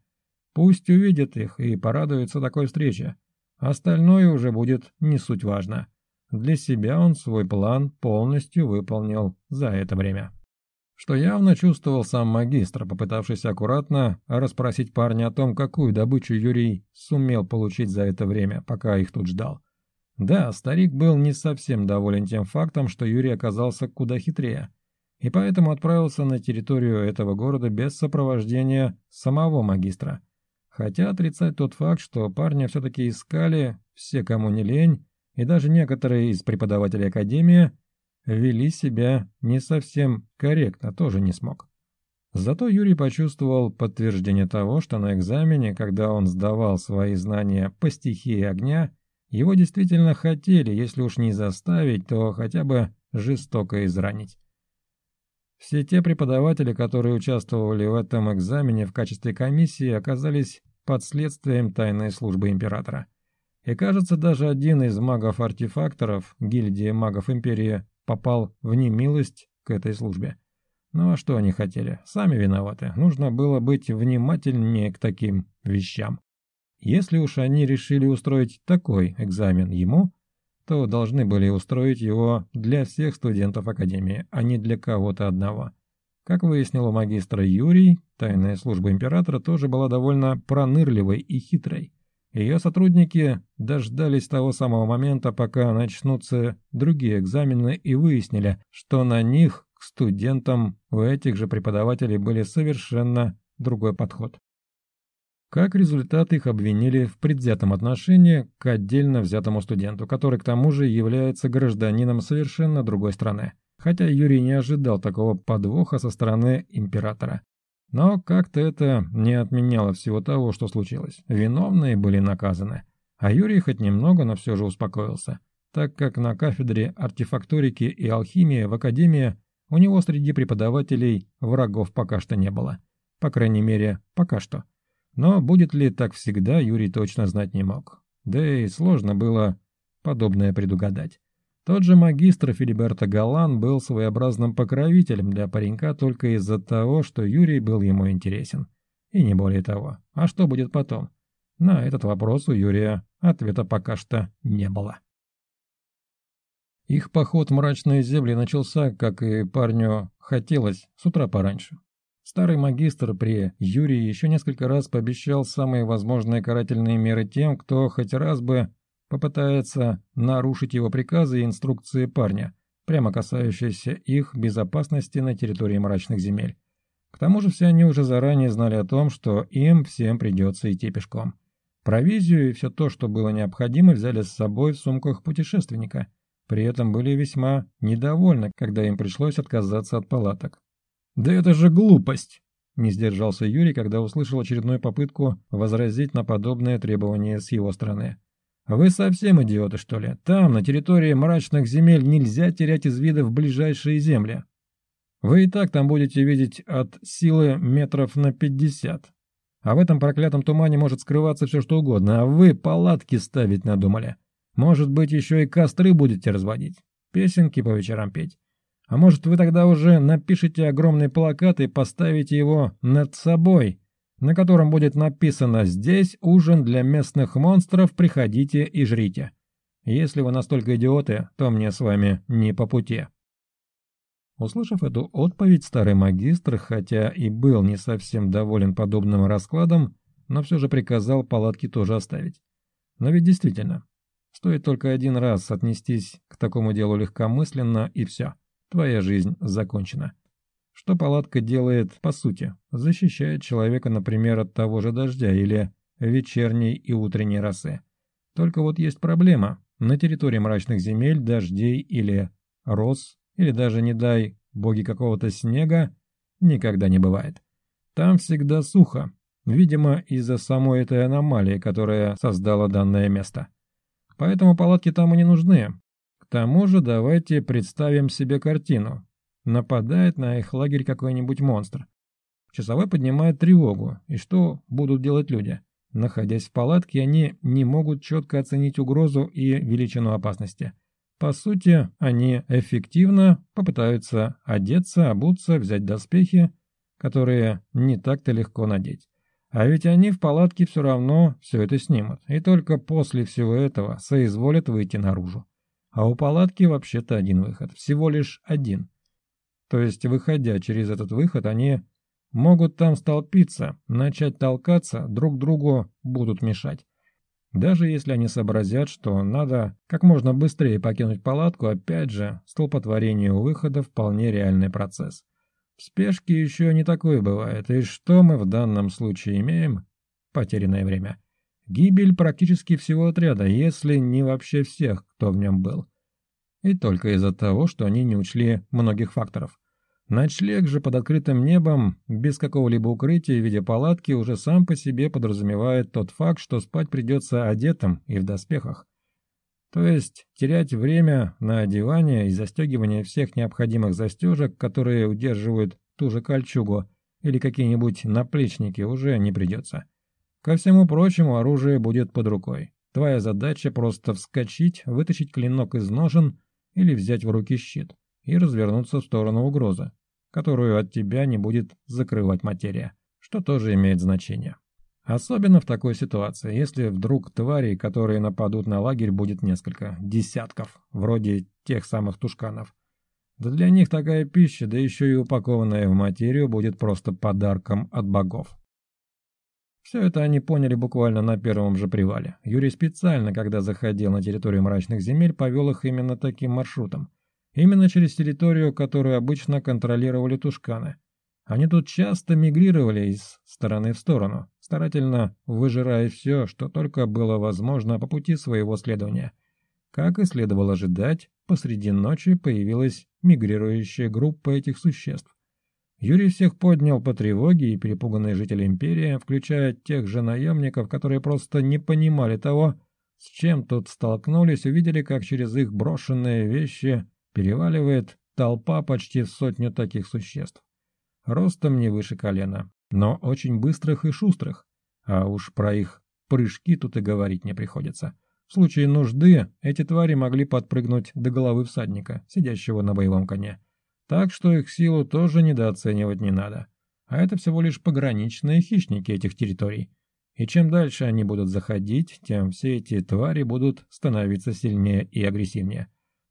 Пусть увидят их и порадуются такой встрече. Остальное уже будет не суть важно. Для себя он свой план полностью выполнил за это время. Что явно чувствовал сам магистр, попытавшись аккуратно расспросить парня о том, какую добычу Юрий сумел получить за это время, пока их тут ждал. Да, старик был не совсем доволен тем фактом, что Юрий оказался куда хитрее, и поэтому отправился на территорию этого города без сопровождения самого магистра. Хотя отрицать тот факт, что парня все-таки искали все, кому не лень, и даже некоторые из преподавателей Академии вели себя не совсем корректно, тоже не смог. Зато Юрий почувствовал подтверждение того, что на экзамене, когда он сдавал свои знания по стихии огня, его действительно хотели, если уж не заставить, то хотя бы жестоко изранить. Все те преподаватели, которые участвовали в этом экзамене в качестве комиссии, оказались под следствием тайной службы императора. И кажется, даже один из магов-артефакторов гильдии магов империи попал в немилость к этой службе. Ну а что они хотели? Сами виноваты. Нужно было быть внимательнее к таким вещам. Если уж они решили устроить такой экзамен ему, то должны были устроить его для всех студентов Академии, а не для кого-то одного. Как выяснил у магистра Юрий, тайная служба императора тоже была довольно пронырливой и хитрой. Ее сотрудники дождались того самого момента, пока начнутся другие экзамены и выяснили, что на них к студентам у этих же преподавателей были совершенно другой подход. Как результат, их обвинили в предвзятом отношении к отдельно взятому студенту, который к тому же является гражданином совершенно другой страны. Хотя Юрий не ожидал такого подвоха со стороны императора. Но как-то это не отменяло всего того, что случилось. Виновные были наказаны. А Юрий хоть немного, но все же успокоился, так как на кафедре артефакторики и алхимии в академии у него среди преподавателей врагов пока что не было. По крайней мере, пока что. Но будет ли так всегда, Юрий точно знать не мог. Да и сложно было подобное предугадать. Тот же магистр Филиберта Галан был своеобразным покровителем для паренька только из-за того, что Юрий был ему интересен. И не более того. А что будет потом? На этот вопрос у Юрия ответа пока что не было. Их поход в мрачные земли начался, как и парню хотелось, с утра пораньше. Старый магистр при Юрии еще несколько раз пообещал самые возможные карательные меры тем, кто хоть раз бы попытается нарушить его приказы и инструкции парня, прямо касающиеся их безопасности на территории мрачных земель. К тому же все они уже заранее знали о том, что им всем придется идти пешком. Провизию и все то, что было необходимо, взяли с собой в сумках путешественника. При этом были весьма недовольны, когда им пришлось отказаться от палаток. «Да это же глупость!» – не сдержался Юрий, когда услышал очередную попытку возразить на подобное требование с его стороны. «Вы совсем идиоты, что ли? Там, на территории мрачных земель, нельзя терять из вида в ближайшие земли. Вы и так там будете видеть от силы метров на пятьдесят. А в этом проклятом тумане может скрываться все что угодно, а вы палатки ставить надумали. Может быть, еще и костры будете разводить, песенки по вечерам петь. А может, вы тогда уже напишите огромный плакат и поставите его над собой, на котором будет написано «Здесь ужин для местных монстров, приходите и жрите». Если вы настолько идиоты, то мне с вами не по пути. Услышав эту отповедь, старый магистр, хотя и был не совсем доволен подобным раскладом, но все же приказал палатки тоже оставить. Но ведь действительно, стоит только один раз отнестись к такому делу легкомысленно и все твоя жизнь закончена. Что палатка делает по сути? Защищает человека, например, от того же дождя или вечерней и утренней росы. Только вот есть проблема. На территории мрачных земель, дождей или роз, или даже, не дай боги какого-то снега, никогда не бывает. Там всегда сухо, видимо, из-за самой этой аномалии, которая создала данное место. Поэтому палатки там и не нужны, тому же давайте представим себе картину. Нападает на их лагерь какой-нибудь монстр. Часовой поднимает тревогу, и что будут делать люди? Находясь в палатке, они не могут четко оценить угрозу и величину опасности. По сути, они эффективно попытаются одеться, обуться, взять доспехи, которые не так-то легко надеть. А ведь они в палатке все равно все это снимут, и только после всего этого соизволят выйти наружу. А у палатки вообще-то один выход, всего лишь один. То есть, выходя через этот выход, они могут там столпиться, начать толкаться, друг другу будут мешать. Даже если они сообразят, что надо как можно быстрее покинуть палатку, опять же, столпотворение у выхода вполне реальный процесс. В спешке еще не такое бывает, и что мы в данном случае имеем? Потерянное время. Гибель практически всего отряда, если не вообще всех, кто в нем был. И только из-за того, что они не учли многих факторов. Ночлег же под открытым небом, без какого-либо укрытия в виде палатки, уже сам по себе подразумевает тот факт, что спать придется одетым и в доспехах. То есть терять время на одевание и застегивание всех необходимых застежек, которые удерживают ту же кольчугу или какие-нибудь наплечники, уже не придется. Ко всему прочему, оружие будет под рукой. Твоя задача просто вскочить, вытащить клинок из ножен или взять в руки щит и развернуться в сторону угрозы, которую от тебя не будет закрывать материя, что тоже имеет значение. Особенно в такой ситуации, если вдруг тварей, которые нападут на лагерь, будет несколько, десятков, вроде тех самых тушканов. Да для них такая пища, да еще и упакованная в материю, будет просто подарком от богов. Все это они поняли буквально на первом же привале. Юрий специально, когда заходил на территорию мрачных земель, повел их именно таким маршрутом. Именно через территорию, которую обычно контролировали тушканы. Они тут часто мигрировали из стороны в сторону, старательно выжирая все, что только было возможно по пути своего следования. Как и следовало ожидать, посреди ночи появилась мигрирующая группа этих существ. Юрий всех поднял по тревоге, и перепуганные жители империи, включая тех же наемников, которые просто не понимали того, с чем тут столкнулись, увидели, как через их брошенные вещи переваливает толпа почти в сотню таких существ. Ростом не выше колена, но очень быстрых и шустрых, а уж про их прыжки тут и говорить не приходится. В случае нужды эти твари могли подпрыгнуть до головы всадника, сидящего на боевом коне. Так что их силу тоже недооценивать не надо. А это всего лишь пограничные хищники этих территорий. И чем дальше они будут заходить, тем все эти твари будут становиться сильнее и агрессивнее.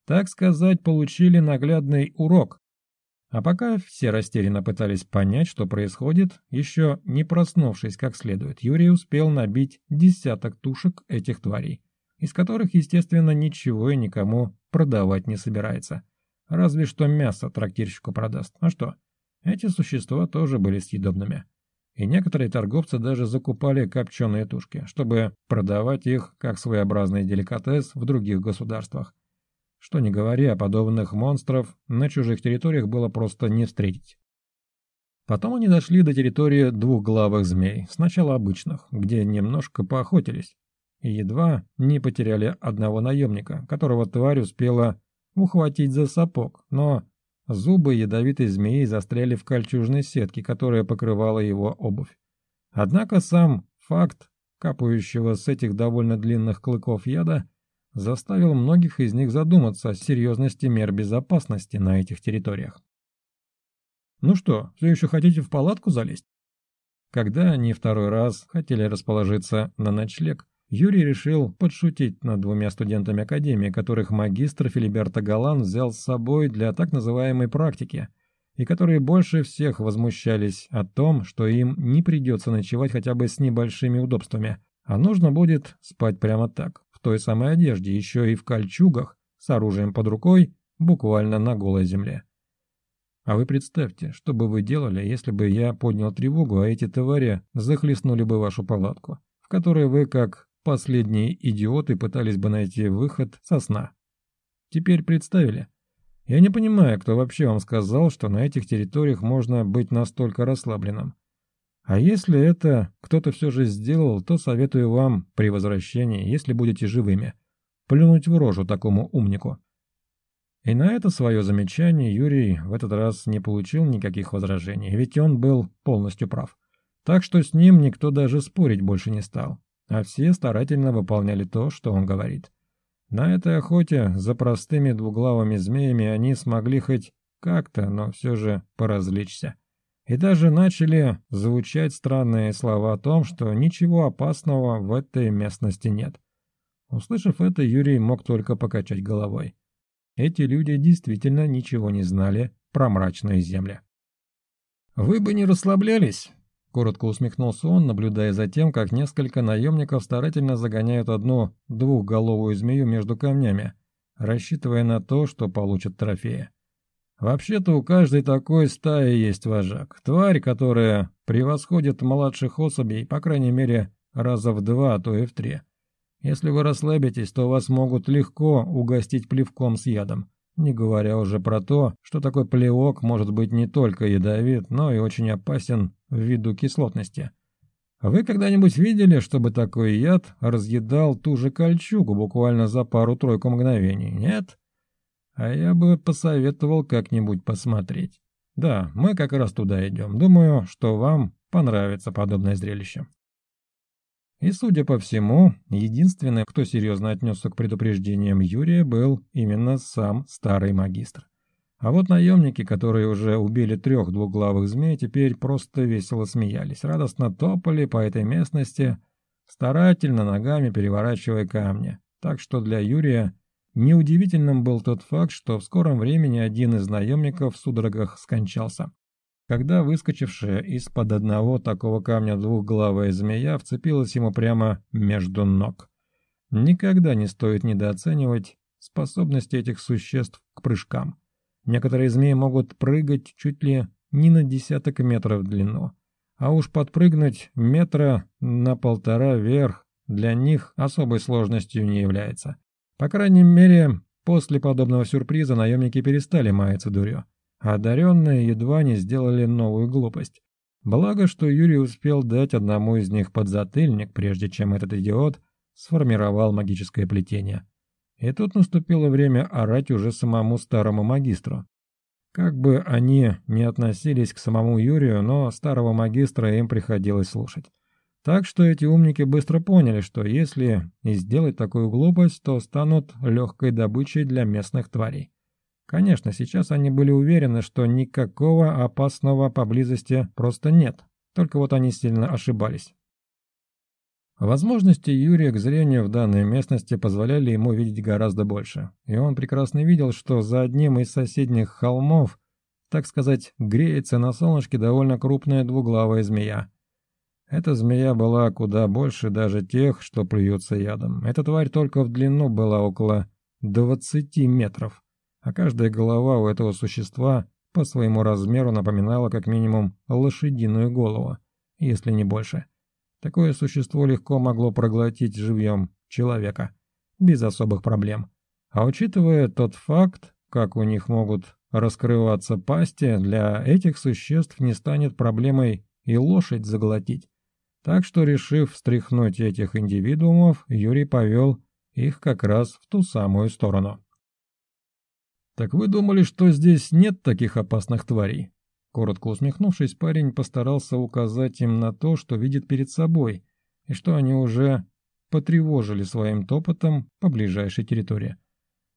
Так сказать, получили наглядный урок. А пока все растерянно пытались понять, что происходит, еще не проснувшись как следует, Юрий успел набить десяток тушек этих тварей, из которых, естественно, ничего и никому продавать не собирается. Разве что мясо трактирщику продаст. А что? Эти существа тоже были съедобными. И некоторые торговцы даже закупали копченые тушки, чтобы продавать их как своеобразный деликатес в других государствах. Что не говоря о подобных монстров на чужих территориях было просто не встретить. Потом они дошли до территории двухглавых змей, сначала обычных, где немножко поохотились, и едва не потеряли одного наемника, которого тварь успела ухватить за сапог, но зубы ядовитой змеи застряли в кольчужной сетке, которая покрывала его обувь. Однако сам факт капающего с этих довольно длинных клыков яда заставил многих из них задуматься о серьезности мер безопасности на этих территориях. «Ну что, все еще хотите в палатку залезть?» Когда они второй раз хотели расположиться на ночлег, Юрий решил подшутить над двумя студентами Академии, которых магистр Филиберта Галан взял с собой для так называемой практики, и которые больше всех возмущались о том, что им не придется ночевать хотя бы с небольшими удобствами, а нужно будет спать прямо так, в той самой одежде, еще и в кольчугах, с оружием под рукой, буквально на голой земле. А вы представьте, что бы вы делали, если бы я поднял тревогу, а эти твари захлестнули бы вашу палатку, в которой вы, как Последние идиоты пытались бы найти выход со сна. Теперь представили. Я не понимаю, кто вообще вам сказал, что на этих территориях можно быть настолько расслабленным. А если это кто-то все же сделал, то советую вам при возвращении, если будете живыми, плюнуть в рожу такому умнику. И на это свое замечание Юрий в этот раз не получил никаких возражений, ведь он был полностью прав. Так что с ним никто даже спорить больше не стал а все старательно выполняли то, что он говорит. На этой охоте за простыми двуглавыми змеями они смогли хоть как-то, но все же поразвлечься. И даже начали звучать странные слова о том, что ничего опасного в этой местности нет. Услышав это, Юрий мог только покачать головой. Эти люди действительно ничего не знали про мрачные земли. «Вы бы не расслаблялись», Коротко усмехнулся он, наблюдая за тем, как несколько наемников старательно загоняют одну двухголовую змею между камнями, рассчитывая на то, что получат трофеи. Вообще-то у каждой такой стаи есть вожак. Тварь, которая превосходит младших особей, по крайней мере, раза в два, а то и в три. Если вы расслабитесь, то вас могут легко угостить плевком с ядом. Не говоря уже про то, что такой плевок может быть не только ядовит, но и очень опасен ввиду кислотности. Вы когда-нибудь видели, чтобы такой яд разъедал ту же кольчугу буквально за пару-тройку мгновений, нет? А я бы посоветовал как-нибудь посмотреть. Да, мы как раз туда идем. Думаю, что вам понравится подобное зрелище. И, судя по всему, единственным, кто серьезно отнесся к предупреждениям Юрия, был именно сам старый магистр. А вот наемники, которые уже убили трех двуглавых змей, теперь просто весело смеялись, радостно топали по этой местности, старательно ногами переворачивая камни. Так что для Юрия неудивительным был тот факт, что в скором времени один из наемников в судорогах скончался, когда выскочившая из-под одного такого камня двухглавая змея вцепилась ему прямо между ног. Никогда не стоит недооценивать способности этих существ к прыжкам. Некоторые змеи могут прыгать чуть ли не на десяток метров в длину. А уж подпрыгнуть метра на полтора вверх для них особой сложностью не является. По крайней мере, после подобного сюрприза наемники перестали маяться дурью. А Одаренные едва не сделали новую глупость. Благо, что Юрий успел дать одному из них подзатыльник, прежде чем этот идиот сформировал магическое плетение. И тут наступило время орать уже самому старому магистру. Как бы они ни относились к самому Юрию, но старого магистра им приходилось слушать. Так что эти умники быстро поняли, что если и сделать такую глупость, то станут легкой добычей для местных тварей. Конечно, сейчас они были уверены, что никакого опасного поблизости просто нет. Только вот они сильно ошибались. Возможности Юрия к зрению в данной местности позволяли ему видеть гораздо больше, и он прекрасно видел, что за одним из соседних холмов, так сказать, греется на солнышке довольно крупная двуглавая змея. Эта змея была куда больше даже тех, что плюются ядом. Эта тварь только в длину была около 20 метров, а каждая голова у этого существа по своему размеру напоминала как минимум лошадиную голову, если не больше. Такое существо легко могло проглотить живьем человека, без особых проблем. А учитывая тот факт, как у них могут раскрываться пасти, для этих существ не станет проблемой и лошадь заглотить. Так что, решив встряхнуть этих индивидуумов, Юрий повел их как раз в ту самую сторону. «Так вы думали, что здесь нет таких опасных тварей?» Коротко усмехнувшись, парень постарался указать им на то, что видит перед собой, и что они уже потревожили своим топотом по ближайшей территории.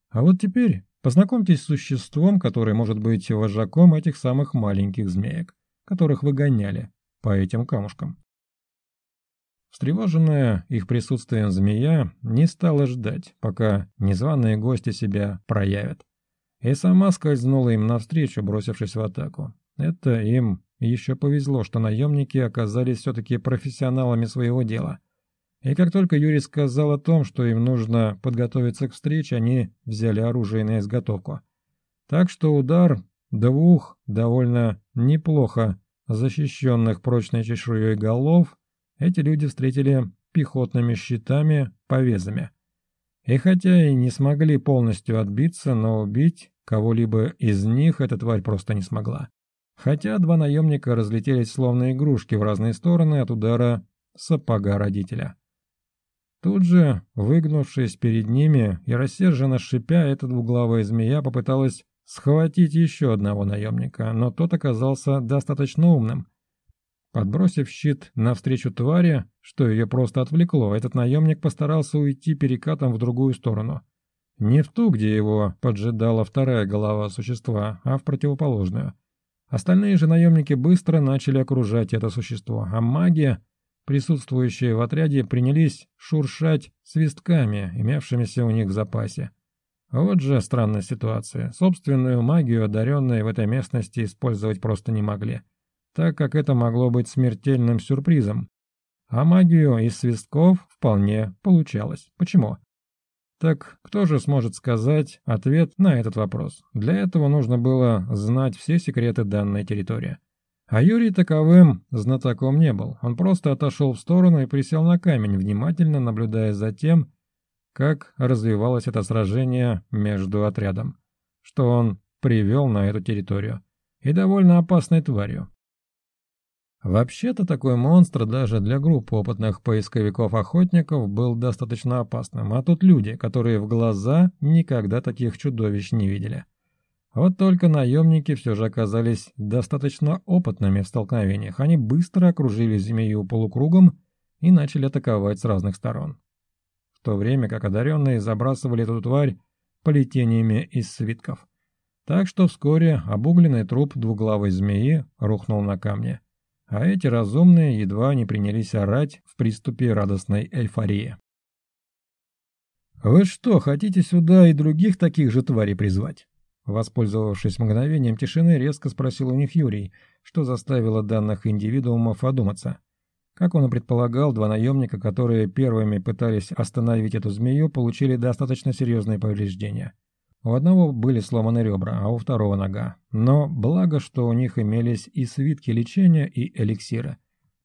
А вот теперь познакомьтесь с существом, которое может быть вожаком этих самых маленьких змеек, которых выгоняли по этим камушкам. Встревоженная их присутствием змея не стала ждать, пока незваные гости себя проявят. И сама скользнула им навстречу, бросившись в атаку. Это им еще повезло, что наемники оказались все-таки профессионалами своего дела. И как только Юрий сказал о том, что им нужно подготовиться к встрече, они взяли оружие на изготовку. Так что удар двух довольно неплохо защищенных прочной чешуей голов эти люди встретили пехотными щитами, повезами. И хотя и не смогли полностью отбиться, но убить кого-либо из них эта тварь просто не смогла хотя два наемника разлетелись словно игрушки в разные стороны от удара сапога родителя. Тут же, выгнувшись перед ними и рассерженно шипя, эта двуглавая змея попыталась схватить еще одного наемника, но тот оказался достаточно умным. Подбросив щит навстречу твари, что ее просто отвлекло, этот наемник постарался уйти перекатом в другую сторону. Не в ту, где его поджидала вторая голова существа, а в противоположную. Остальные же наемники быстро начали окружать это существо, а магия, присутствующие в отряде, принялись шуршать свистками, имевшимися у них в запасе. Вот же странная ситуация. Собственную магию одаренные в этой местности использовать просто не могли, так как это могло быть смертельным сюрпризом. А магию из свистков вполне получалось. Почему? Так кто же сможет сказать ответ на этот вопрос? Для этого нужно было знать все секреты данной территории. А Юрий таковым знатоком не был. Он просто отошел в сторону и присел на камень, внимательно наблюдая за тем, как развивалось это сражение между отрядом, что он привел на эту территорию, и довольно опасной тварью, Вообще-то такой монстр даже для групп опытных поисковиков-охотников был достаточно опасным, а тут люди, которые в глаза никогда таких чудовищ не видели. Вот только наемники все же оказались достаточно опытными в столкновениях. Они быстро окружили змею полукругом и начали атаковать с разных сторон. В то время как одаренные забрасывали эту тварь полетениями из свитков. Так что вскоре обугленный труп двуглавой змеи рухнул на камне а эти разумные едва не принялись орать в приступе радостной эйфории. «Вы что, хотите сюда и других таких же тварей призвать?» Воспользовавшись мгновением тишины, резко спросил у них Юрий, что заставило данных индивидуумов одуматься. Как он и предполагал, два наемника, которые первыми пытались остановить эту змею, получили достаточно серьезные повреждения. У одного были сломаны ребра, а у второго нога. Но благо, что у них имелись и свитки лечения, и эликсиры.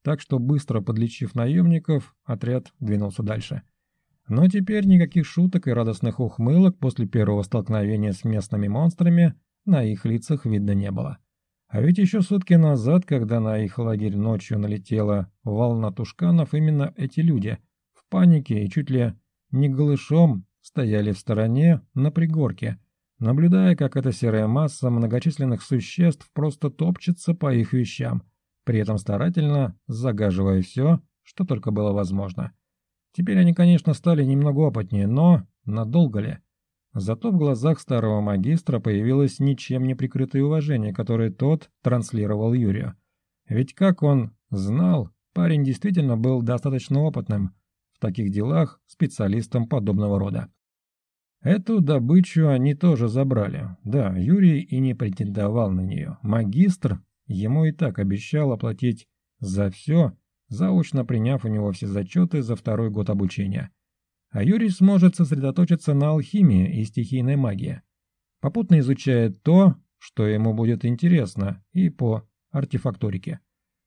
Так что, быстро подлечив наемников, отряд двинулся дальше. Но теперь никаких шуток и радостных ухмылок после первого столкновения с местными монстрами на их лицах видно не было. А ведь еще сутки назад, когда на их лагерь ночью налетела волна тушканов, именно эти люди в панике и чуть ли не голышом стояли в стороне на пригорке, наблюдая, как эта серая масса многочисленных существ просто топчется по их вещам, при этом старательно загаживая все, что только было возможно. Теперь они, конечно, стали немного опытнее, но надолго ли? Зато в глазах старого магистра появилось ничем не прикрытое уважение, которое тот транслировал Юрию. Ведь, как он знал, парень действительно был достаточно опытным в таких делах специалистом подобного рода. Эту добычу они тоже забрали. Да, Юрий и не претендовал на нее. Магистр ему и так обещал оплатить за все, заочно приняв у него все зачеты за второй год обучения. А Юрий сможет сосредоточиться на алхимии и стихийной магии, попутно изучая то, что ему будет интересно, и по артефакторике.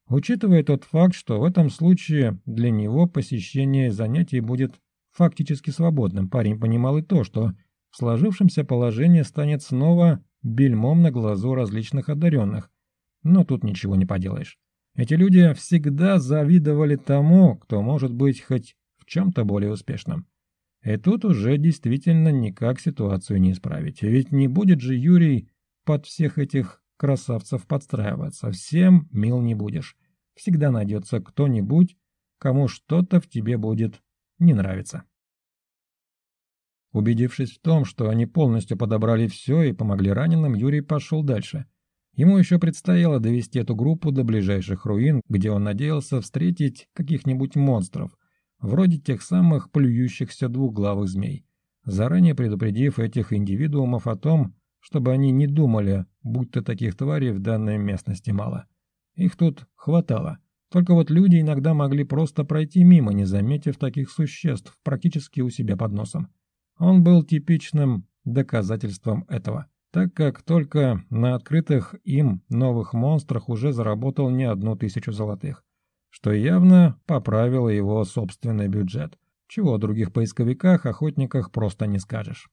Учитывая тот факт, что в этом случае для него посещение занятий будет фактически свободным, парень понимал и то, что в сложившемся положении станет снова бельмом на глазу различных одаренных. Но тут ничего не поделаешь. Эти люди всегда завидовали тому, кто может быть хоть в чем-то более успешным. И тут уже действительно никак ситуацию не исправить. Ведь не будет же Юрий под всех этих красавцев подстраиваться. Всем мил не будешь. Всегда найдется кто-нибудь, кому что-то в тебе будет не нравится. Убедившись в том, что они полностью подобрали все и помогли раненым, Юрий пошел дальше. Ему еще предстояло довести эту группу до ближайших руин, где он надеялся встретить каких-нибудь монстров, вроде тех самых плюющихся двухглавых змей, заранее предупредив этих индивидуумов о том, чтобы они не думали, будто таких тварей в данной местности мало. Их тут хватало – только вот люди иногда могли просто пройти мимо, не заметив таких существ практически у себя под носом. Он был типичным доказательством этого, так как только на открытых им новых монстрах уже заработал не одну тысячу золотых, что явно поправило его собственный бюджет, чего о других поисковиках, охотниках просто не скажешь.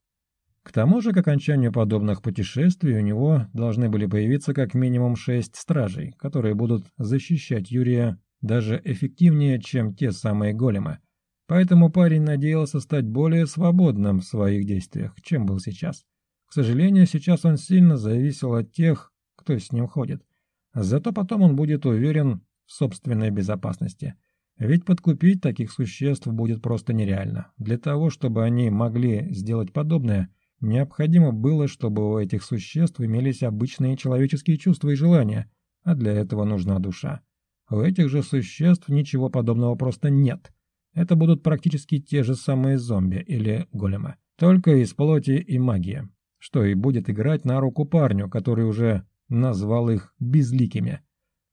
К тому же, к окончанию подобных путешествий у него должны были появиться как минимум шесть стражей, которые будут защищать Юрия даже эффективнее, чем те самые големы. Поэтому парень надеялся стать более свободным в своих действиях, чем был сейчас. К сожалению, сейчас он сильно зависел от тех, кто с ним ходит. Зато потом он будет уверен в собственной безопасности. Ведь подкупить таких существ будет просто нереально. Для того, чтобы они могли сделать подобное – Необходимо было, чтобы у этих существ имелись обычные человеческие чувства и желания, а для этого нужна душа. У этих же существ ничего подобного просто нет. Это будут практически те же самые зомби или големы, только из плоти и магии, что и будет играть на руку парню, который уже назвал их «безликими»,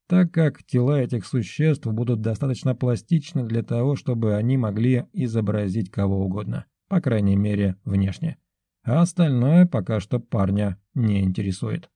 так как тела этих существ будут достаточно пластичны для того, чтобы они могли изобразить кого угодно, по крайней мере, внешне а остальное пока что парня не интересует.